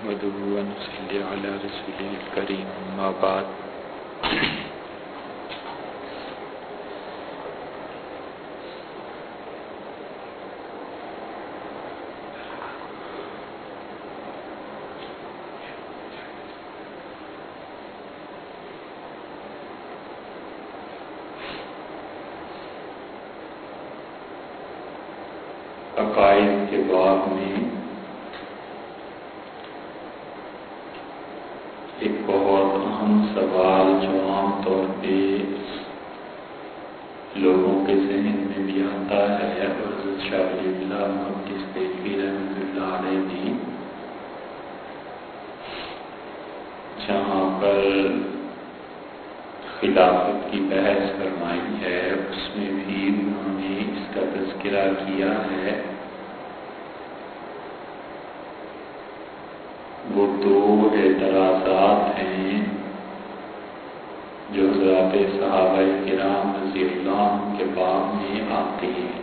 نحمده ونصلي على رسوله الكريم ما بعد. جہاں پر خلافت کی بحث فرمائی ہے، اس میں بھی انہوں نے اس کا تذکرہ کیا ہے۔ وہ دو اعتراضات ہیں جو حضرات صحابہ کرام رضی اللہ کے باب میں آتے ہیں۔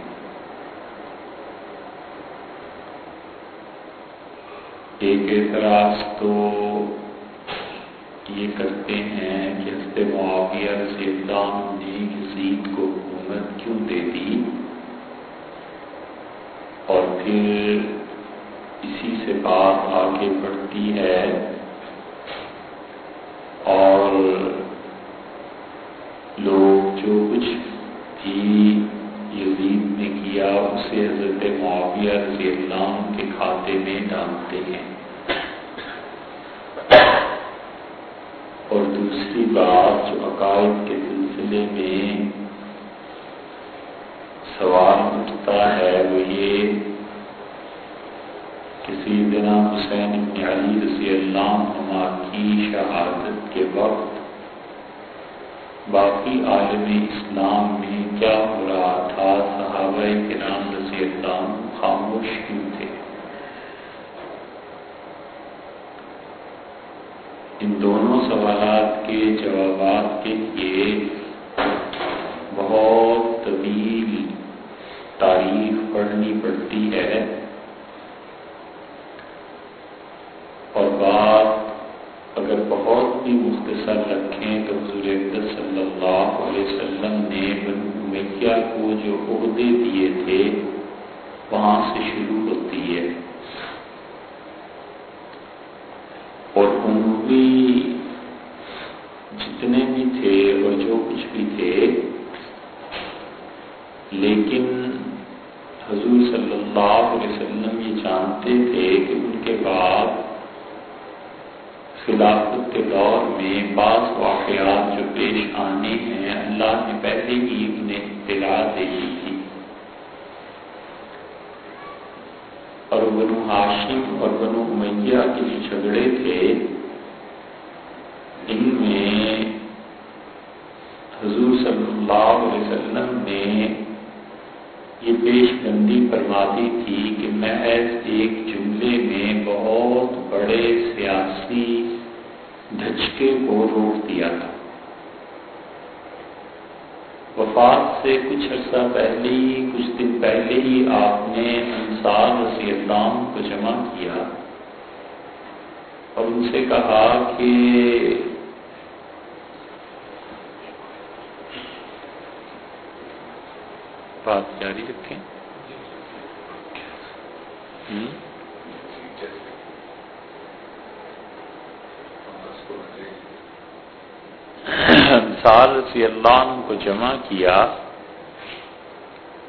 ایک اعتراض تو یہ کرتے ہیں کہ حضرت معاویہ رضی اللہ نے یزید کو حکومت کیوں دے دی؟ اور پھر اسی سے بات آگے بڑھتی ہے علیہ وسلم نے بنو امیہ کو جو عہدے دیے تھے وہاں سے شروع کو جمع کیا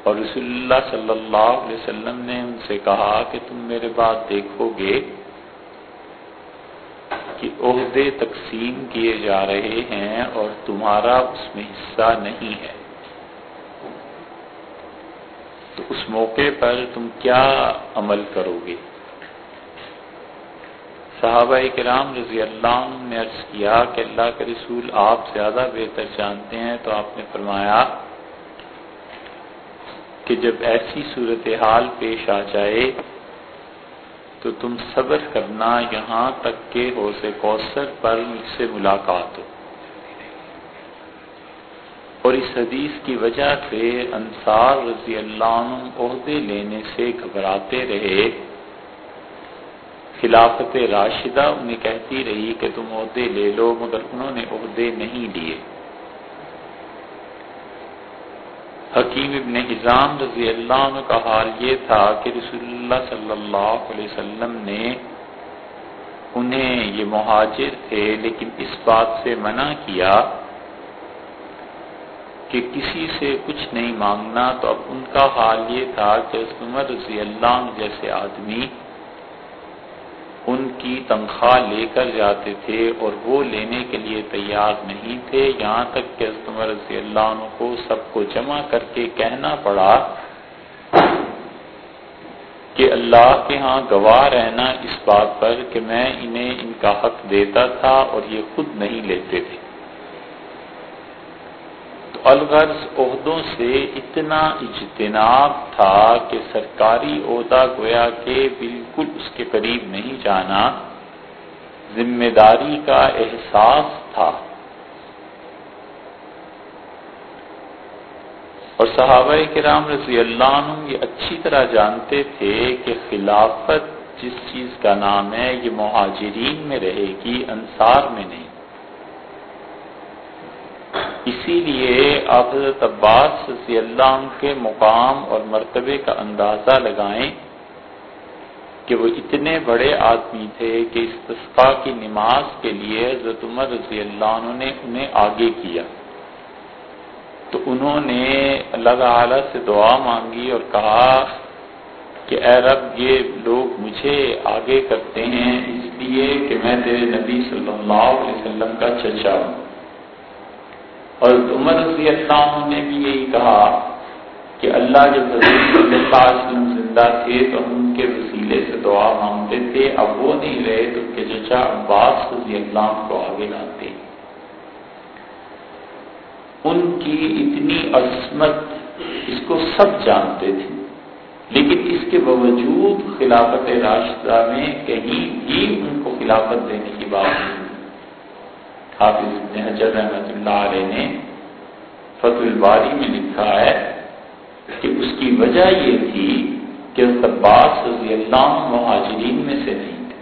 اور رسول اللہ صلی اللہ علیہ وسلم نے ان سے کہا کہ تم میرے بات دیکھو گے کہ عہدے تقسیم کیے جا رہے ہیں اور تمہارا اس میں حصہ نہیں ہے۔ تو اس موقع پر تم کیا عمل کرو گے؟ صحابہ کرام رضی اللہ عنہ نے عرض کیا کہ اللہ کے رسول آپ زیادہ بہتر جانتے ہیں، تو آپ نے فرمایا کہ جب ایسی صورتحال پیش آ جائے تو تم صبر کرنا یہاں تک کہ حوصے کوثر پر مجھ سے ملاقات ہو۔ اور اس حدیث کی وجہ سے انصار رضی اللہ عنہ عہدے لینے سے گھبراتے رہے۔ خلافت راشدہ انہیں کہتی رہی کہ تم عہدے لے لو، مگر انہوں نے عہدے نہیں لیے۔ حکیم ابن حزام رضی اللہ عنہ کا حال یہ تھا کہ رسول اللہ صلی اللہ علیہ وسلم نے انہیں یہ مہاجر تھے، لیکن اس بات سے منع کیا کہ کسی سے کچھ نہیں مانگنا۔ تو اب ان کا حال یہ تھا کہ عمر رضی اللہ عنہ جیسے آدمی ان کی تنخواہ لے کر جاتے تھے اور وہ لینے کے لیے تیار نہیں تھے۔ یہاں تک کہ استمر رضی اللہ عنہ کو سب کو جمع کر کے کہنا پڑا کہ اللہ کے ہاں گواہ رہنا اس بات پر کہ میں انہیں ان کا حق دیتا تھا اور یہ خود نہیں لیتے تھے۔ الغرض عہدوں سے اتنا اجتناب تھا کہ سرکاری عہدہ گویا کہ بالکل اس کے قریب نہیں جانا ذمہ داری کا احساس تھا۔ اور صحابہ کرام رضی اللہ عنہ یہ اچھی طرح جانتے تھے کہ خلافت جس چیز کا نام ہے یہ مہاجرین میں رہے گی، انصار میں نہیں۔ اسی لیے آپ حضرت عباس رضی اللہ عنہ کے مقام اور مرتبے کا اندازہ لگائیں کہ وہ اتنے بڑے آدمی تھے کہ استفاع کی نماز کے لیے حضرت عمر رضی اللہ عنہ نے انہیں آگے کیا۔ تو انہوں نے اللہ تعالی سے دعا مانگی اور کہا کہ اے رب، یہ لوگ مجھے آگے کرتے ہیں، اس لیے کہ میں تیرے نبی صلی اللہ علیہ وسلم کا چچا ہوں۔ اور عمر رضی اللہ عنہ نے بھی یہی کہا کہ اللہ جب حضرت صلی اللہ علیہ وسلم زندہ تھے تو ہم ان کے وسیلے سے دعا مانگتے تھے، اب وہ نہیں رہے تو ان کے چچا عباس رضی اللہ عنہ کو آگے لاتے۔ ان کی اتنی عصمت اس کو سب جانتے تھے، لیکن اس کے باوجود خلافت راشدہ میں کہیں بھی ان کو خلافت دینے کی بات نہیں۔ حافظ ابن حجر رحمۃ اللہ علیہ نے فتح الباری میں لکھا ہے کہ اس کی وجہ یہ تھی کہ حضرت عباس رضی اللہ مہاجرین میں سے نہیں تھے۔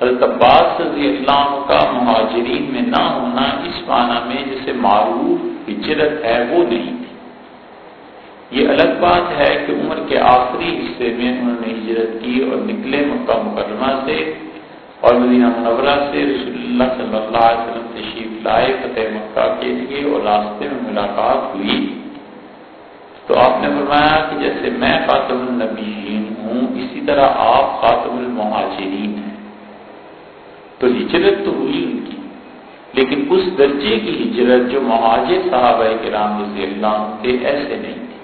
حضرت عباس رضی اللہ عنہ کا مہاجرین میں نہ ہونا اس معنی میں جسے معروف ہجرت ہے وہ نہیں تھی۔ یہ الگ بات ہے کہ عمر کے آخری حصے میں انہوں نے ہجرت کی اور نکلے مکہ مکرمہ سے اور مدینہ منورہ سے رسول اللہ صلی اللہ علیہ وسلم تشریف لائے، فتح مکہ کے لیے اور راستے میں ملاقات ہوئی۔ تو آپ نے فرمایا کہ جیسے میں خاتم النبیین ہوں، اسی طرح آپ خاتم المہاجرین ہیں۔ تو ہجرت تو ہوئی ان کی، لیکن اس درجے کی ہجرت جو مہاجر صحابہ کرام رضی اللہ تھے، ایسے نہیں تھے۔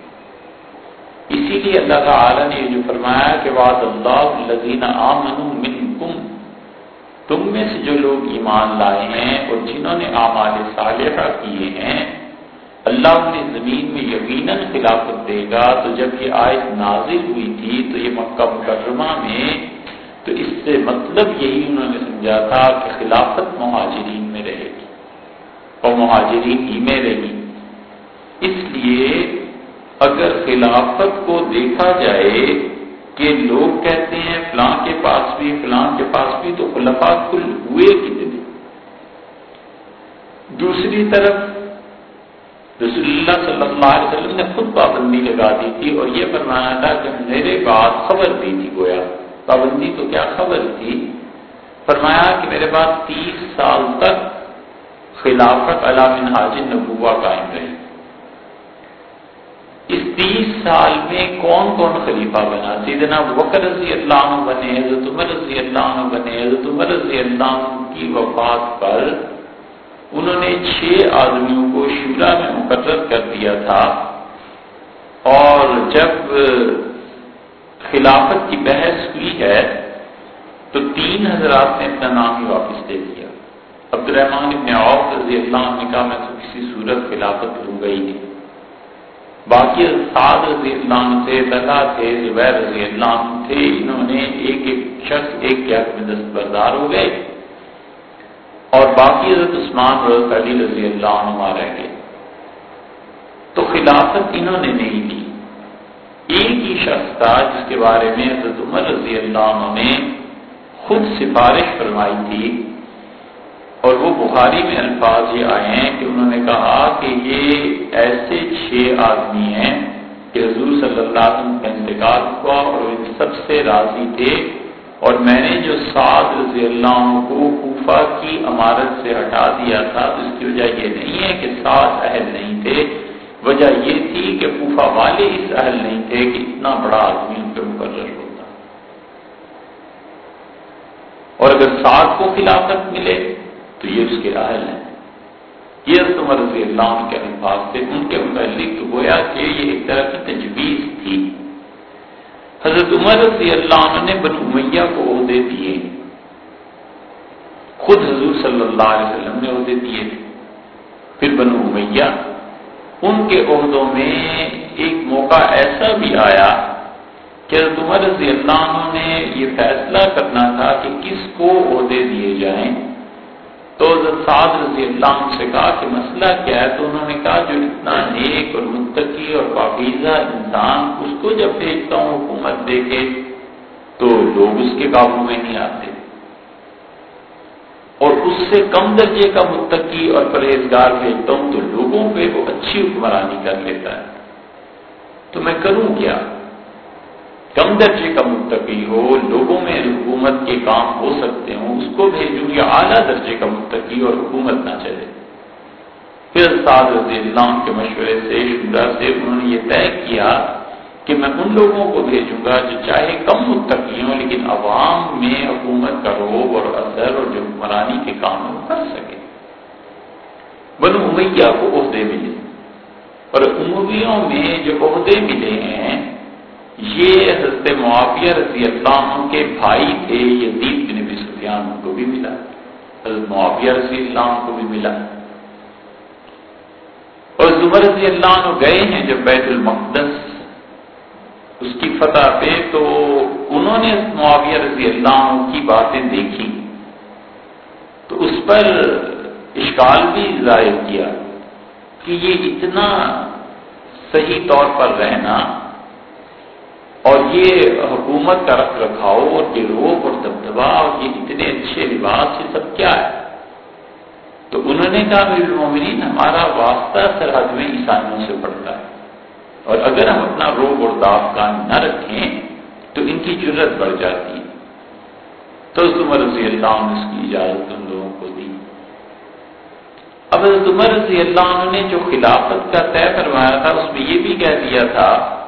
اسی لیے اللہ تعالی نے جو فرمایا کہ وعد اللہ الذین آمنوا منکم تم میں سے جو لوگ ایمان لائے ہیں اور جنہوں نے اعمال صالحہ کیے ہیں، اللہ انہیں زمین میں یقیناً خلافت دے گا۔ تو جب یہ آیت نازل ہوئی تھی، تو یہ مکہ مکرمہ میں، تو اس سے مطلب یہی انہوں نے سمجھا تھا کہ خلافت مہاجرین میں رہے گی اور مہاجرین ہی میں رہی۔ اس لیے اگر خلافت کو دیکھا جائے کہ لوگ کہتے ہیں فلاں کے پاس بھی، فلاں کے پاس بھی، تو خلفا کل ہوئے کتنے دوسری طرف رسول اللہ صلی اللہ علیہ وسلم نے خود پابندی لگا دی تھی اور یہ فرمایا تھا کہ میرے بعد خبر دی تھی گویا۔ پابندی تو کیا خبر تھی؟ فرمایا کہ میرے بعد تیس سال تک خلافت علام حاجر نبوا قائم رہی۔ اس تیس سال میں کون کون خلیفہ بنا؟ سیدنا بکر رضی اللہ عنہ بنے، حضرت عمر رضی اللہ عنہ بنے، حضرت عمر رضی اللہ عنہ کی وفات پر انہوں نے چھ آدمیوں کو شورا میں مقرر کر دیا تھا۔ اور جب خلافت کی بحث ہوئی ہے تو تین حضرات نے اپنا نام ہی واپس دے دیا۔ عبد الرحمان ابن عوف رضی اللہ عنہ نے کہا، میں تو کسی صورت خلافت لوں گا ہی نہیں۔ باقی سعد رضی اللہ عنہ تھے طلحہ تھے، زبیر رضی اللہ عنہ تھے، انہوں نے ایک ایک شخص ایک کے حق میں دستبردار ہو گئے۔ اور باقی حضرت عثمان حضرت علی رضی اللہ عنہ رہ گئے۔ تو خلافت انہوں نے نہیں دی ایک ہی شخص تھا جس کے بارے میں حضرت عمر رضی اللہ عنہ نے خود سفارش فرمائی تھی۔ اور وہ بخاری میں الفاظ یہ آئے ہیں کہ انہوں نے کہا کہ یہ ایسے چھ آدمی ہیں کہ حضور صلی اللہ علیہ وسلم کا انتقال ہوا اور ان سب سے راضی تھے اور میں نے جو سعد رضی اللہ عنہ کو کوفہ کی عمارت سے ہٹا دیا تھا، تو اس کی وجہ یہ نہیں ہے کہ سعد اہل نہیں تھے، وجہ یہ تھی کہ کوفہ والے اس اہل نہیں تھے کہ اتنا بڑا آدمی ان پہ مقرر ہوتا۔ اور اگر سعد کو خلافت ملے تو یہ اس کے اہل ہیں۔ یہ عمر رضی اللہ عنہ کے الفاظ تھے ان کے متعلق تو گویا کہ یہ ایک طرح کی تجویز تھی۔ حضرت عمر رضی اللہ عنہ نے بنو امیہ کو عہدے دیے۔ خود حضور صلی اللہ علیہ وسلم نے عہدے دیے۔ تھے پھر بنو امیہ ان کے عہدوں میں ایک موقع ایسا بھی آیا کہ حضرت عمر رضی اللہ عنہ نے یہ فیصلہ کرنا تھا کہ کس کو عہدے دیے جائیں۔ تو سعد رضی اللہ عنہ سے کہا کہ مسئلہ کیا ہے؟ تو انہوں نے کہا جو اتنا نیک اور متقی اور پاکیزہ انسان اس کو جب بھیجتا ہوں، حکومت دے کے، تو لوگ اس کے قابو میں نہیں آتے۔ اور اس سے کم درجے کا متقی اور پرہیزگار بھیجتا ہوں تو لوگوں پہ وہ اچھی حکمرانی کر لیتا ہے۔ تو میں کروں کیا؟ کم درجے کا متقی ہو، لوگوں میں حکومت کے کام ہو سکتے ہوں، اس کو بھیجوں یا اعلیٰ درجے کا متقی اور حکومت نہ چلے۔ پھر رضی اللہ کے مشورے سے شدہ سے انہوں نے یہ طے کیا کہ میں ان لوگوں کو بھیجوں گا جو چاہے کم متقی ہوں، لیکن عوام میں حکومت کا روب اور اثر اور جو حکمرانی کے کام کر سکے۔ بنو امیہ کو عہدے ملے اور امویوں میں جو عہدے ملے ہیں یہ حضرت معافیہ رضی اللہ عنہ کے بھائی تھے، یزید بن نبی سفیان کو بھی ملا۔ حضرت معافیہ رضی اللہ عنہ کو بھی ملا۔ اور زبر رضی اللہ عنہ گئے ہیں جب بیت المقدس۔ اس کی فتح پہ تو انہوں نے معاویہ رضی اللہ عنہ کی باتیں دیکھی۔ تو اس پر اشکال بھی ظاہر کیا کہ یہ اتنا صحیح طور پر رہنا اور یہ حکومت کا رکھ رکھاؤ اور یہ روپ اور دبدبا اور یہ اتنے اچھے لباس یہ سب کیا ہے؟ تو انہوں نے کہا میرے المومنین ہمارا واسطہ سرحد میں عیسائیوں سے پڑتا ہے۔ اور اگر ہم اپنا روب اور دافکان نہ رکھیں، تو ان کی ضرورت بڑھ جاتی ہے۔ تو عمر رضی اللہ عنہ اس کی اجازت ان لوگوں کو دی۔ اب عمر رضی اللہ عنہ نے جو خلافت کا طے کروایا تھا، اس میں یہ بھی کہہ دیا تھا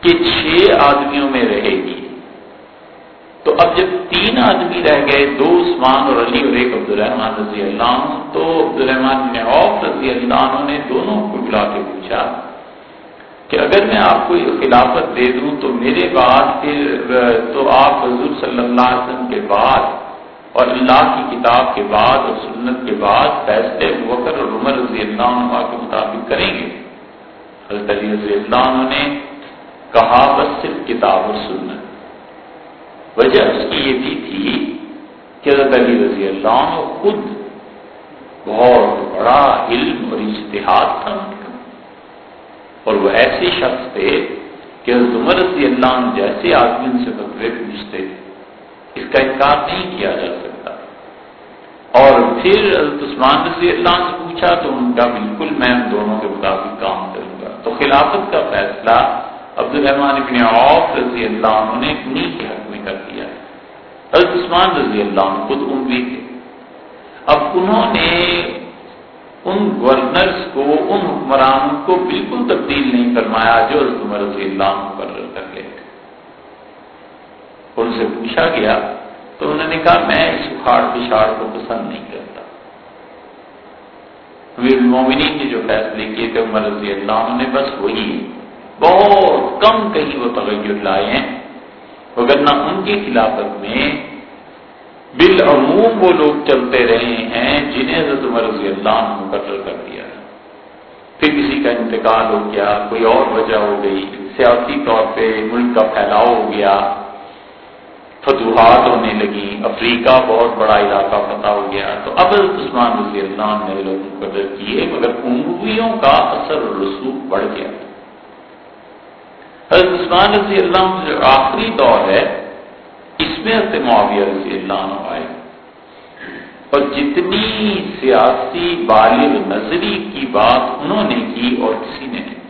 کہ چھ آدمیوں میں رہے گی۔ تو اب جب تین آدمی رہ گئے، دو عثمان اور علی اور ایک عبد الرحمان رضی اللہ عنہ، تو عبد الرحمان نے عوف رضی اللہ عنہ نے دونوں کو بلا کے پوچھا کہ اگر میں آپ کو یہ خلافت دے دوں تو میرے بعد پھر، تو آپ حضور صلی اللہ علیہ وسلم کے بعد اور اللہ کی کتاب کے بعد اور سنت کے بعد فیصلے وکر اور عمر رضی اللہ عنہ کے مطابق کریں گے۔ حضرت علی رضی اللہ عنہ نے کہا بس صرف کتاب اور سنت۔ وجہ اس کی یہ بھی تھی کہ حضرت علی رضی اللہ عنہ خود بہت بڑا علم اور اشتہاد تھا اور وہ ایسے شخص تھے کہ حضرت عمر رضی اللہ عنہ جیسے آدمی ان سے فتوے پوچھتے اس کا انکار نہیں کیا جا سکتا۔ اور پھر حضرت عثمان رضی اللہ عنہ سے پوچھا تو ان کا بالکل میں ان دونوں کے مطابق کام کروں گا۔ تو خلافت کا فیصلہ عبد الرحمان ابن عوف رضی اللہ عنہ نے انہیں کے حق میں کر دیا ہے۔ حضرت عثمان رضی اللہ عنہ خود بھی تھے۔ اب انہوں نے ان گورنرز کو، ان حکمرانوں کو بالکل تبدیل نہیں فرمایا جو عمر رضی اللہ مقرر کر گئے تھے۔ ان سے پوچھا گیا تو انہوں نے کہا، میں اس اکھاڑ پچھاڑ کو پسند نہیں کرتا۔ المومنین نے جو فیصلے کیے تھے عمر رضی اللہ نے، بس وہی بہت کم کہیں وہ تغیر لائے ہیں۔ وغیرہ ان کی خلافت میں بالعموم وہ لوگ چلتے رہے ہیں جنہیں حضرت عمر رضی اللہ نے مقرر کر دیا پھر کسی کا انتقال ہو گیا، کوئی اور وجہ ہو گئی، سیاسی طور پہ ملک کا پھیلاؤ ہو گیا، فتوحات ہونے لگی افریقہ بہت بڑا علاقہ فتح ہو گیا۔ تو اب عثمان رضی اللہ نے لوگ مقرر کیے، مگر عمویوں کا اثر رسوخ بڑھ گیا۔ حضرت عثمان رضی اللہ جو آخری دور ہے، اس میں حضرت معاویہ رضی اللہ عنہ آئے۔ اور جتنی سیاسی بالغ نظری کی بات انہوں نے کی اور کسی نے نہیں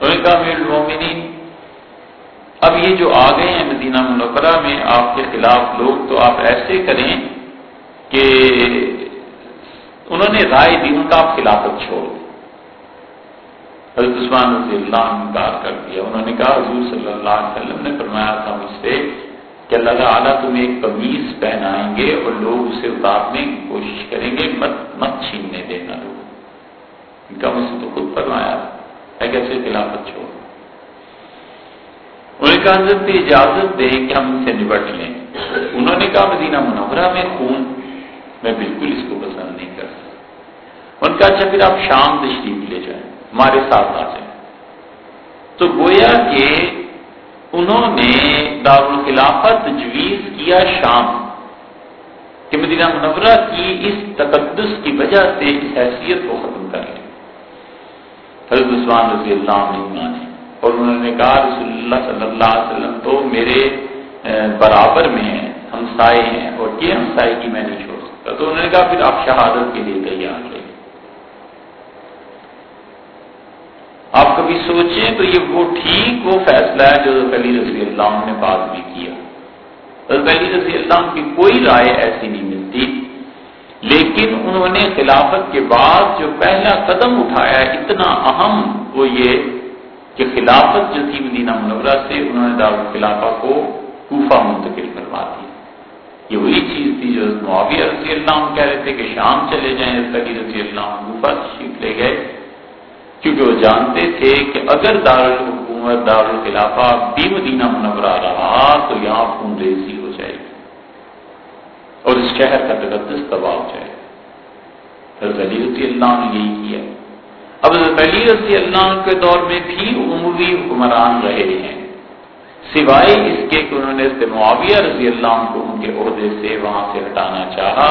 انہوں نے کہا، میرے مومنین، اب یہ جو آ گئے ہیں مدینہ منورہ میں، آپ کے خلاف لوگ تو آپ ایسے کریں کہ انہوں نے رائے دی، ان کا آپ خلافت چھوڑ دیں۔ حضرت عثمان رضی اللہ عنہ انکار کر دیا۔ انہوں نے کہا، حضور صلی اللہ علیہ وسلم نے فرمایا تھا مجھ سے کہ اللہ تعالیٰ تمہیں ایک قمیض پہنائیں گے اور لوگ اسے اتارنے کی کوشش کریں گے، مت مت چھیننے دینا لوگ ان کا مجھ سے تو خود فرمایا ہے کیسے خلافت چھوڑ انہوں نے کہا، حضرت اجازت دے کہ ہم اسے نبٹ لیں۔ انہوں نے کہا، مدینہ منورہ میں خون میں بالکل اس کو پسند نہیں کر سکتا ان کا اچھا پھر آپ شام تشریف لے جائیں۔ ہمارے ساتھ آ جائیں تو گویا کہ انہوں نے دارالخلافت تجویز کیا شام کہ مدینہ منورہ کی اس تقدس کی وجہ سے اس حیثیت کو ختم کر لیں حضرت عثمان رضی اللہ عنہ مانے جی، اور انہوں نے کہا، رسول اللہ صلی اللہ علیہ وسلم، تو میرے برابر میں ہیں ہمسائے ہیں، اور یہ ہمسائے کی میں نہیں چھوڑ سکتا۔ تو انہوں نے کہا، پھر آپ شہادت کے لیے تیار رہے آپ کبھی سوچیں تو یہ وہ ٹھیک وہ فیصلہ ہے جو علی رضی اللہ عنہ نے بعد میں کیا۔ علی رضی اللہ عنہ کی کوئی رائے ایسی نہیں ملتی۔ لیکن انہوں نے خلافت کے بعد جو پہلا قدم اٹھایا اتنا اہم وہ یہ کہ خلافت جو تھی مدینہ منورہ سے انہوں نے دار الخلافہ کو کوفہ منتقل کروا دی یہ وہی چیز تھی جو معاویہ رضی اللہ عنہ کہہ رہے تھے کہ شام چلے جائیں۔ علی رضی اللہ عنہ کوفہ تشریف لے گئے۔ کیونکہ وہ جانتے تھے کہ اگر دارالحکومت دارالخلافہ بھی مدینہ منورہ رہا تو یہاں خون ریزی ہو جائے گی اور اس شہر کا تقدس تباہ ہو جائے گا حضرت علی رضی اللہ نے یہی کیا۔ اب حضرت علی رضی اللہ کے دور میں بھی عموی حکمران رہے ہیں۔ سوائے اس کے کہ انہوں نے معاویہ رضی اللہ عنہ کو ان کے عہدے سے وہاں سے ہٹانا چاہا،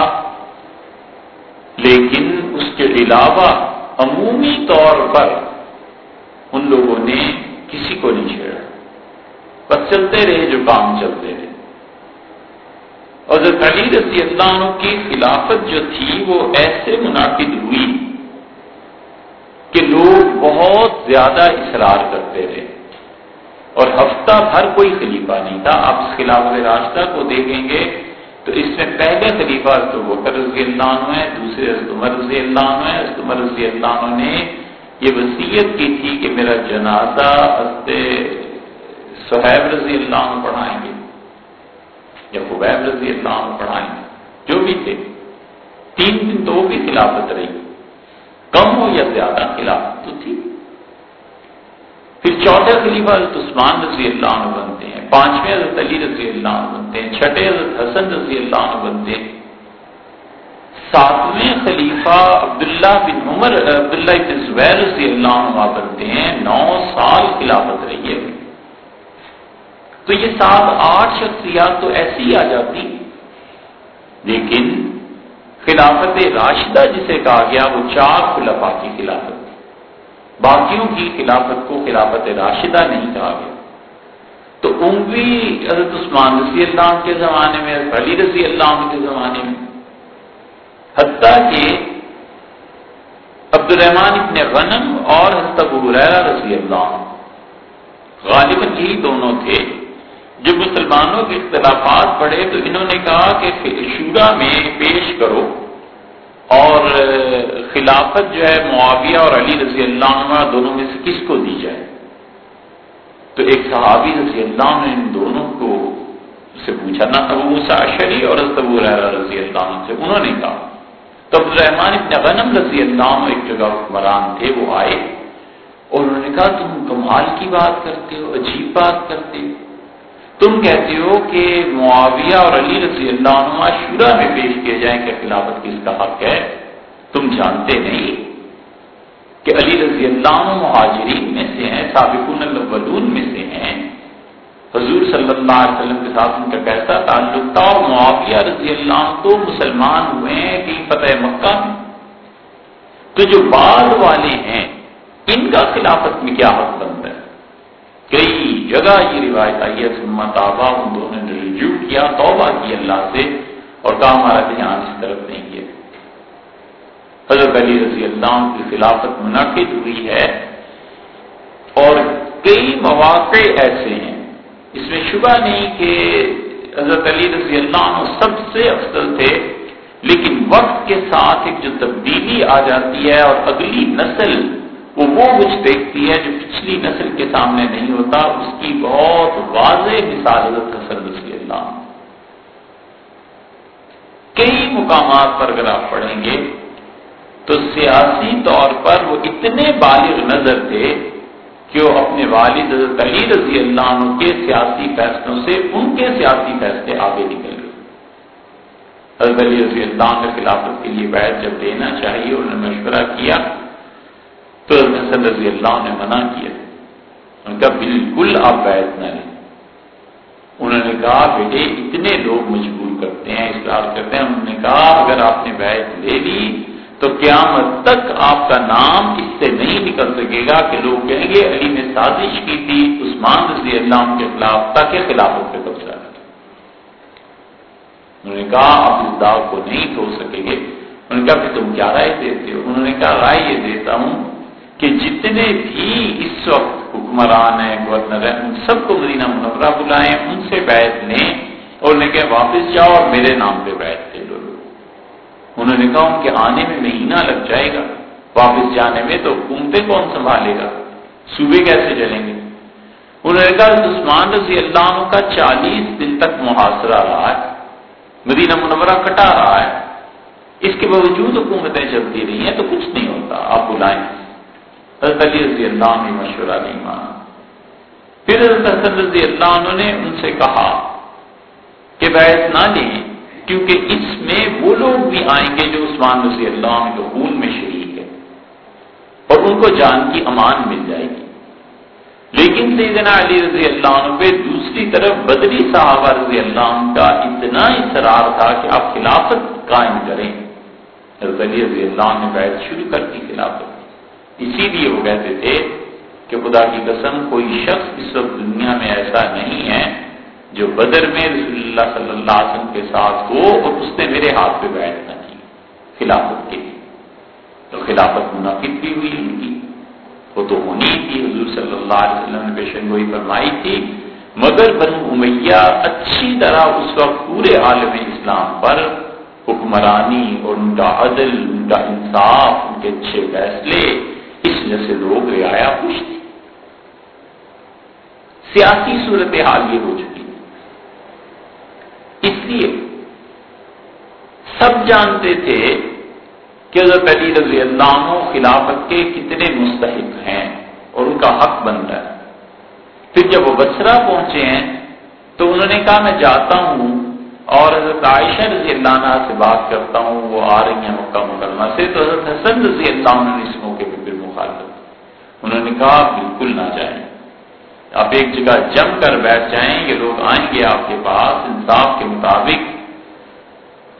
لیکن اس کے علاوہ عمومی طور پر ان لوگوں نے کسی کو نہیں چھیڑا۔ بس چلتے رہے جو کام چلتے رہے۔ اور علی رضی اللہ عنہ کی خلافت جو تھی وہ ایسے منعقد ہوئی کہ لوگ بہت زیادہ اصرار کرتے رہے۔ اور ہفتہ بھر کوئی خلیفہ نہیں تھا۔ آپ اس خلافت راستہ کو دیکھیں گے تو اس میں پہلے خلیفہ حضرت بکر رضی اللہ عنہ ہے دوسرے حضرت عمر رضی اللہ عنہ ہے حضرت عمر رضی اللہ عنہ نے یہ وصیت کی تھی کہ میرا جنازہ حضرت صحیب رضی اللہ عنہ پڑھائیں گے یا خبیب رضی اللہ عنہ پڑھائیں گے، جو بھی تھے۔ تین دن تو بھی خلافت رہی۔ کم ہو یا زیادہ خلافت تو تھی۔ پھر چوتھے خلیفہ حضرت عثمان رضی اللہ عنہ بنتے ہیں، پانچویں حضرت علی رضی اللہ عنہ بنتے ہیں، چھٹے حضرت حسن رضی اللہ عنہ بنتے ہیں۔ ساتویں خلیفہ عبداللہ بن عمر، عبداللہ بن زبیر رضی اللہ عنہ بنتے ہیں، نو سال خلافت رہی ہے۔ تو یہ سات آٹھ شخصیات تو ایسی ہی آ جاتی لیکن خلافت راشدہ جسے کہا گیا، وہ چار خلفا کی خلافت باقیوں کی خلافت کو خلافت راشدہ نہیں کہا گیا۔ تو عموی حضرت عثمان رضی اللہ عنہ کے زمانے میں علی رضی اللہ عنہ کے زمانے میں، حتیٰ کہ عبد الرحمان ابن غنم اور حضرت ابو رضی اللہ عنہ غالباً یہی دونوں تھے۔ جب مسلمانوں کے اختلافات پڑے تو انہوں نے کہا کہ شورا میں پیش کرو۔ اور خلافت جو ہے معاویہ اور علی رضی اللہ عنہ دونوں میں سے کس کو دی جائے؟ تو ایک صحابی رضی اللہ نے ان دونوں کو سے پوچھا، نہ ابو مساشری اور ابو رضی اللہ عنہ سے، انہوں نے کہا، تو عبد الرحمان ابن غنم رضی اللہ عنہ ایک جگہ حکمران تھے، وہ آئے اور انہوں نے کہا، تم کمال کی بات کرتے ہو، عجیب بات کرتے ہو۔ تم کہتے ہو کہ معاویہ اور علی رضی اللہ عنہ شورا میں پیش کیے جائیں کہ خلافت کس کا حق ہے۔ تم جانتے نہیں کہ علی رضی اللہ عنہ مہاجرین میں سے ہیں، سابقون الاولون میں سے ہیں۔ حضور صلی اللہ علیہ وسلم کے ساتھ ان کا کیسا تعلق تھا اور معاویہ رضی اللہ عنہ تو مسلمان ہوئے ہیں کہ فتح مکہ میں؟ تو جو بعد والے ہیں، ان کا خلافت میں کیا حق بنتا ہے؟ کئی جگہ یہ روایت آئی ہے سمت آبا ان دونوں نے رجوع کیا، توبہ کی اللہ سے اور کہا ہمارا دھیان اس طرف نہیں کیا حضرت علی رضی اللہ عنہ کی خلافت منعقد ہوئی ہے اور کئی مواقع ایسے ہیں۔ اس میں شبہ نہیں کہ حضرت علی رضی اللہ عنہ سب سے افضل تھے، لیکن وقت کے ساتھ ایک جو تبدیلی آ جاتی ہے اور اگلی نسل وہ وہ کچھ دیکھتی ہے جو پچھلی نسل کے سامنے نہیں ہوتا، اس کی بہت واضح مثال حضرت حسن رضی اللہ کئی مقامات پر اگر آپ پڑھیں گے تو سیاسی طور پر وہ اتنے بالغ نظر تھے کہ وہ اپنے والد حضرت علی رضی اللہ عنہ کے سیاسی فیصلوں سے ان کے سیاسی فیصلے آگے نکل گئے۔ حضرت علی رضی اللہ عنہ خلافت کے لیے بیعت جب دینا چاہیے، انہوں نے مشورہ کیا۔ تو حضرت حسن رضی اللہ نے منع کیا۔ ان کا بالکل آپ بیعت نہ لیں۔ انہوں نے کہا، بیٹے، اتنے لوگ مجبور کرتے ہیں اصرار کرتے ہیں۔ انہوں نے کہا، اگر آپ نے بیعت لے لی، تو قیامت تک آپ کا نام اس سے نہیں نکل سکے گا کہ لوگ کہیں گے، علی نے سازش کی تھی، عثمان رضی اللہ کے خلاف، تاکہ خلافت پہ قبضہ انہوں نے کہا، آپ اس داغ کو نہیں دھو سکیں گے۔ انہوں نے کہا کہ تم کیا رائے دیتے ہو؟ انہوں نے کہا، رائے یہ دیتا ہوں کہ جتنے بھی اس وقت حکمران ہیں، گورنر ہیں، ان سب کو مدینہ منورہ بلائیں، ان سے بیعت لیں اور انہیں کہ واپس جاؤ اور میرے نام پہ بیعت انہوں نے کہا ان کے آنے میں مہینہ لگ جائے گا، واپس جانے میں تو حکومتیں کون سنبھالے گا؟ صوبے کیسے چلیں گے؟ انہوں نے کہا عثمان رضی اللہ عنہ کا چالیس دن تک محاصرہ رہا ہے، مدینہ منورہ کٹا رہا ہے۔ اس کے باوجود حکومتیں چلتی رہی ہیں تو کچھ نہیں ہوتا، آپ بلائیں۔ حضرت علی رضی اللہ عنہ مشورہ نہیں مانا پھر حضرت حسن رضی اللہ عنہ نے ان سے کہا کہ بیعت نہ لیں، کیونکہ اس میں وہ لوگ بھی آئیں گے جو عثمان رضی اللہ عنہ کے خون میں شریک ہے اور ان کو جان کی امان مل جائے گی۔ لیکن سیدنا علی رضی اللہ عنہ پہ دوسری طرف بدری صحابہ رضی اللہ عنہ کا اتنا اصرار تھا کہ آپ خلافت قائم کریں۔ حضرت علی رضی اللہ عنہ نے بیعت شروع کر دی خلافت۔ اسی لیے وہ کہتے تھے کہ خدا کی قسم کوئی شخص اس وقت دنیا میں ایسا نہیں ہے جو بدر میں رسول اللہ صلی اللہ علیہ وسلم کے ساتھ ہو اور اس نے میرے ہاتھ پہ بیٹھنا کی خلافت کے لیے۔ تو خلافت منعقد بھی ہوئی ان کی۔ وہ تو ہونی تھی۔ حضور صلی اللہ علیہ وسلم نے پیشن گوئی فرمائی تھی۔ مگر بنو امیہ اچھی طرح اس وقت پورے عالم اسلام پر حکمرانی اور ان کا عدل، ان کا انصاف، ان کے اچھے فیصلے اس وجہ سے لوگ رعایا خوش تھی سیاسی صورتحال یہ ہو چکی اس لیے سب جانتے تھے کہ حضرت علی رضی اللہ عنہ خلافت کے کتنے مستحق ہیں اور ان کا حق بن رہا ہے۔ پھر جب وہ بسرا پہنچے ہیں تو انہوں نے کہا، میں جاتا ہوں اور حضرت عائشہ رضی اللہ عنہ سے بات کرتا ہوں، وہ آ رہی ہیں مکہ مکرمہ سے۔ تو حضرت حسن رضی اللہ عنہ نے اس موقع مخالفت انہوں نے کہا، بالکل نہ جائیں۔ آپ ایک جگہ جم کر بیٹھ جائیں یہ لوگ آئیں گے آپ کے پاس، انصاف کے مطابق۔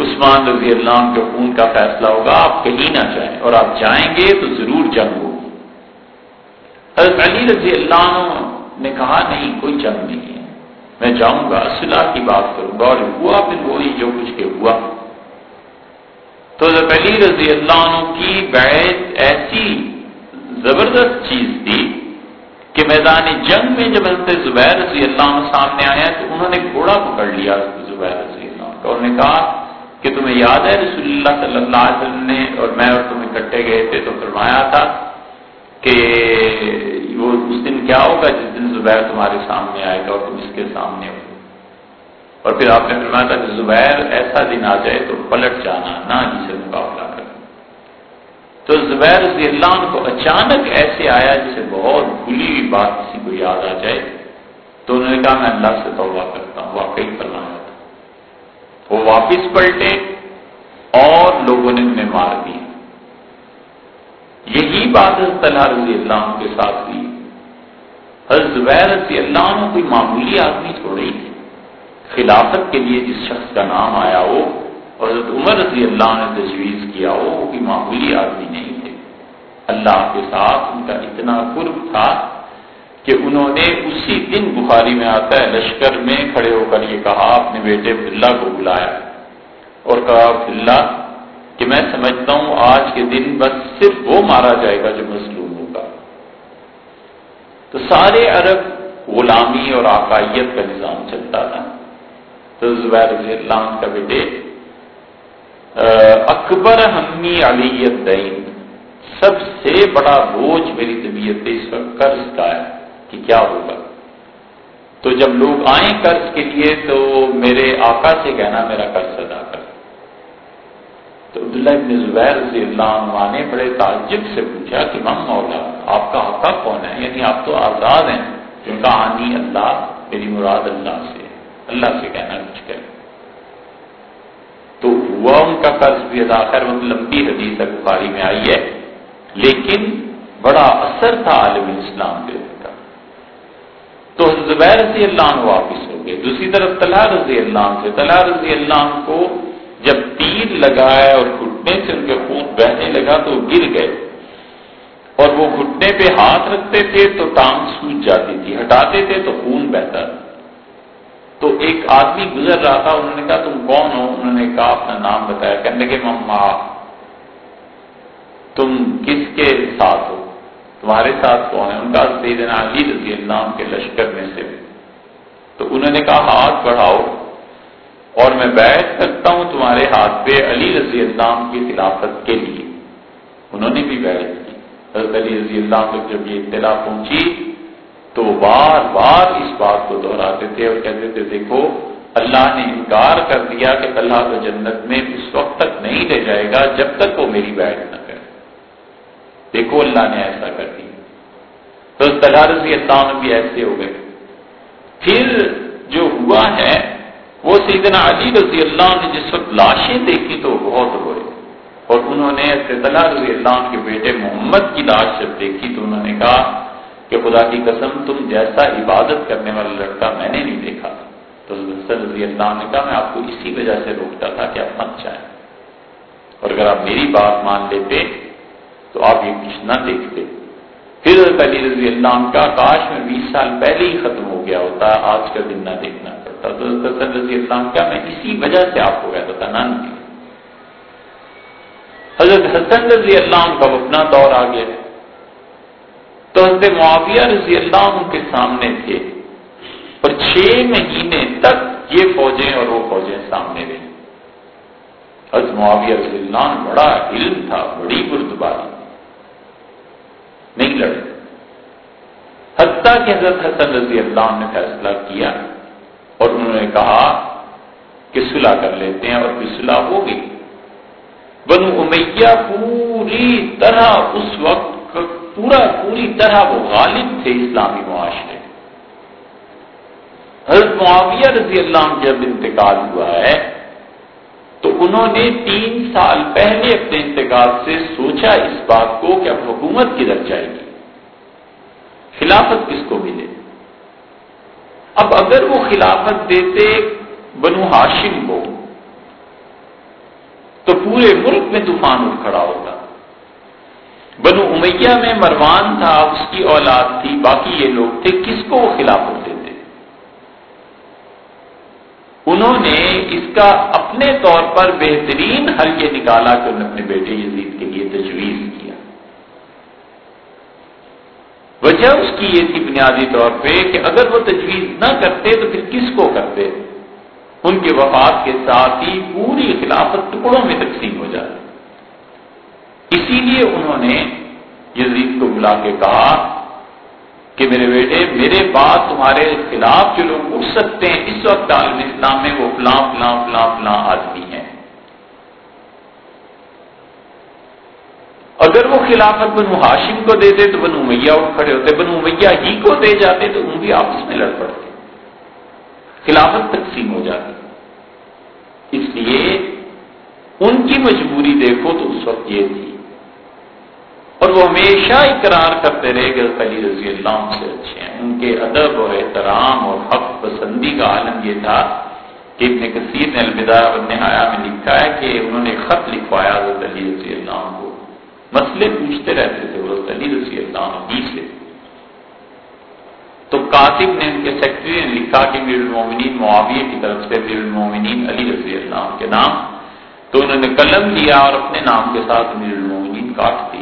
عثمان رضی اللہ عنہ کے خون کا فیصلہ ہوگا، آپ کہیں نہ جائیں۔ اور آپ جائیں گے تو ضرور جنگ ہوگی۔ حضرت علی رضی اللہ عنہ نے کہا، نہیں، کوئی جنگ نہیں ہے۔ میں جاؤں گا، صلاح کی بات کروں گا۔ اور ہوا پھر وہی جو کچھ کے ہوا۔ تو حضرت علی رضی اللہ عنہ کی بیعت ایسی زبردست چیز تھی کہ میدان جنگ میں جب حضرت زبیر رضی اللہ عنہ سامنے آیا تو انہوں نے گھوڑا پکڑ لیا زبیر رضی اللہ عنہ انہوں نے کہا کہ تمہیں یاد ہے رسول اللہ صلی اللہ علیہ وسلم نے اور میں اور تم اکٹھے گئے تھے تو فرمایا تھا کہ وہ اس دن کیا ہوگا جس دن زبیر تمہارے سامنے آئے گا اور تم اس کے سامنے ہو۔ اور پھر آپ نے فرمایا تھا کہ زبیر ایسا دن آ جائے تو پلٹ جانا، نہ جسے مقابلہ۔ تو زبیر رضی اللہ عنہ کو اچانک ایسے آیا جسے بہت بھولی ہوئی بات کسی کو یاد آ جائے تو انہوں نے کہا، میں اللہ سے توبہ کرتا ہوں، واقعی فرمایا وہ واپس پلٹے اور لوگوں نے انہیں مار دیا۔ یہی بات حضرت اللہ رضی اللہ عنہ کے ساتھ ہوئی۔ حضرت زبیر رضی اللہ عنہ کوئی معمولی آدمی تھوڑی خلافت کے لیے جس شخص کا نام آیا ہو حضرت عمر رضی اللہ نے تجویز کیا ہو وہ کوئی معمولی آدمی نہیں تھے۔ اللہ کے ساتھ ان کا اتنا قرب تھا کہ انہوں نے اسی دن بخاری میں آتا ہے، لشکر میں کھڑے ہو کر یہ کہا، اپنے بیٹے عبداللہ کو بلایا۔ اور کہا، عبداللہ، کہ میں سمجھتا ہوں آج کے دن بس صرف وہ مارا جائے گا جو مظلوم ہوگا۔ تو سارے عرب غلامی اور آقائیت کا نظام چلتا تھا۔ تو زبیر رضی اللہ عنہ کا بیٹے اکبر ہمی علیت دین سب سے بڑا بوجھ میری طبیعت پہ اس وقت قرض کا ہے کہ کیا ہوگا۔ تو جب لوگ آئیں قرض کے لیے تو میرے آقا سے کہنا میرا قرض ادا کر۔ تو عبداللہ ابن زبیر رضی اللہ عنہ نے بڑے تعجب سے پوچھا کہ مم مولا، آپ کا آقا کون ہے؟ یعنی آپ تو آزاد ہیں جن کا آنی اللہ، میری مراد اللہ سے اللہ سے کہنا کچھ کرے تو ہوا ان کا قرض بھی ادا کر وہ لمبی حدیث بخاری میں آئی ہے۔ لیکن بڑا اثر تھا عالم اسلام کے تو زبیر رضی اللہ عنہ واپس ہو گئے۔ دوسری طرف طلحہ رضی اللہ عنہ سے۔ طلحہ رضی اللہ عنہ کو جب تیر لگایا اور گھٹنے سے ان کے خون بہنے لگا تو گر گئے۔ اور وہ گھٹنے پہ ہاتھ رکھتے تھے تو ٹانگ سوج جاتی تھی، ہٹاتے تھے تو خون بہتا تو ایک آدمی گزر رہا تھا، انہوں نے کہا، تم کون ہو؟ انہوں نے کہا، اپنا نام بتایا. کہنے لگے، مما، تم کس کے ساتھ ہو؟ تمہارے ساتھ کون ہے؟ ان کا سیدنا علی رضی اللہ کے لشکر میں سے۔ تو انہوں نے کہا، ہاتھ بڑھاؤ اور میں بیٹھ سکتا ہوں تمہارے ہاتھ پہ علی رضی اللہ کی خلافت کے لیے. انہوں نے بھی بیٹھ کی۔ حضرت علی رضی اللہ کو جب یہ اطلاع پہنچی تو بار بار اس بات کو دہراتے تھے اور کہتے تھے، دیکھو، اللہ نے انکار کر دیا کہ اللہ کو جنت میں اس وقت تک نہیں لے جائے گا جب تک وہ میری بیٹھ نہ دیکھو، اللہ نے ایسا کر دیا۔ تو طلحہ رضی اللہ عنہ بھی ایسے ہو گئے۔ پھر جو ہوا ہے، وہ سیدنا علی رضی اللہ نے جس وقت لاشیں دیکھی تو بہت روئے۔ اور انہوں نے طلحہ رضی اللہ عنہ کے بیٹے محمد کی لاش جب دیکھی تو انہوں نے کہا کہ خدا کی قسم تم جیسا عبادت کرنے والا لڑکا میں نے نہیں دیکھا تو حسن رضی اللہ نے کہا، میں آپ کو اسی وجہ سے روکتا تھا کہ آپ مت چاہیں اور اگر آپ میری بات مان لیتے تو آپ یہ کچھ نہ دیکھتے۔ پھر علی رضی اللہ عنہ کا کاش میں بیس سال پہلے ہی ختم ہو گیا ہوتا، آج کا دن نہ دیکھنا پڑتا۔ تو رضی اللہ عنہ کا میں اسی وجہ سے آپ کو کہتا تھا نان حضرت حسن رضی اللہ عنہ کا اپنا دور آ گیا تو حضرت معاویہ رضی اللہ عنہ کے سامنے تھے اور چھ مہینے تک یہ فوجیں اور وہ فوجیں سامنے رہی۔ حضرت معاویہ رضی اللہ عنہ بڑا علم تھا، بڑی بردباری۔ نہیں لڑے۔ حتیٰ کہ حضرت حسن رضی اللہ عنہ نے فیصلہ کیا اور انہوں نے کہا کہ صلح کر لیتے ہیں اور پھر صلح ہو گئی بنو امیہ پوری طرح اس وقت پورا پوری طرح وہ غالب تھے اسلامی معاشرے۔ حضرت معاویہ رضی اللہ عنہ جب انتقال ہوا ہے، تو انہوں نے تین سال پہلے اپنے انتقال سے سوچا اس بات کو کہ اب حکومت کدھر جائے گی۔ خلافت کس کو ملے؟ اب اگر وہ خلافت دیتے بنو ہاشم کو، تو پورے ملک میں طوفان اٹھ کھڑا ہوتا بنو امیہ میں مروان تھا، اس کی اولاد تھی، باقی یہ لوگ تھے، کس کو وہ خلافت دیتے؟ انہوں نے اس کا اپنے طور پر بہترین حل یہ نکالا کہ انہوں نے اپنے بیٹے یزید کے لیے تجویز کیا۔ وجہ اس کی یہ تھی بنیادی طور پہ کہ اگر وہ تجویز نہ کرتے تو پھر کس کو کرتے؟ ان کے وفات کے ساتھ ہی پوری خلافت ٹکڑوں میں تقسیم ہو جاتی۔ اسی لیے انہوں نے یزید کو بلا کے کہا کہ میرے بیٹے، میرے بعد تمہارے خلاف جو لوگ اٹھ سکتے ہیں، اس وقت عالم اسلام میں وہ فلاں فلاں فلاں فلاں آدمی ہیں۔ اگر وہ خلافت بنو ہاشم کو دیتے تو بنو میاں اٹھ کھڑے ہوتے، بنو میاں ہی کو دے جاتے تو ان بھی آپس میں لڑ پڑتے۔ خلافت تقسیم ہو جاتی۔ اس لیے ان کی مجبوری دیکھو تو اس وقت یہ تھی اور وہ ہمیشہ اقرار کرتے رہے کہ علی رضی اللہ عنہ سے اچھے ہیں۔ ان کے ادب اور احترام اور حق پسندی کا عالم یہ تھا کہ ابن کثیر نے الوداع نہایا میں لکھا ہے کہ انہوں نے خط لکھوایا حضرت علی رضی اللہ عنہ کو۔ مسئلے پوچھتے رہتے تھے حضرت علی رضی اللہ ہی سے۔ تو کاتب نے ان کے سیکرٹری نے لکھا کہ میر المومنین معاویہ کی طرف سے میر المومنین علی رضی اللہ عنہ کے نام۔ تو انہوں نے قلم لیا اور اپنے نام کے ساتھ میر المومنین کاٹ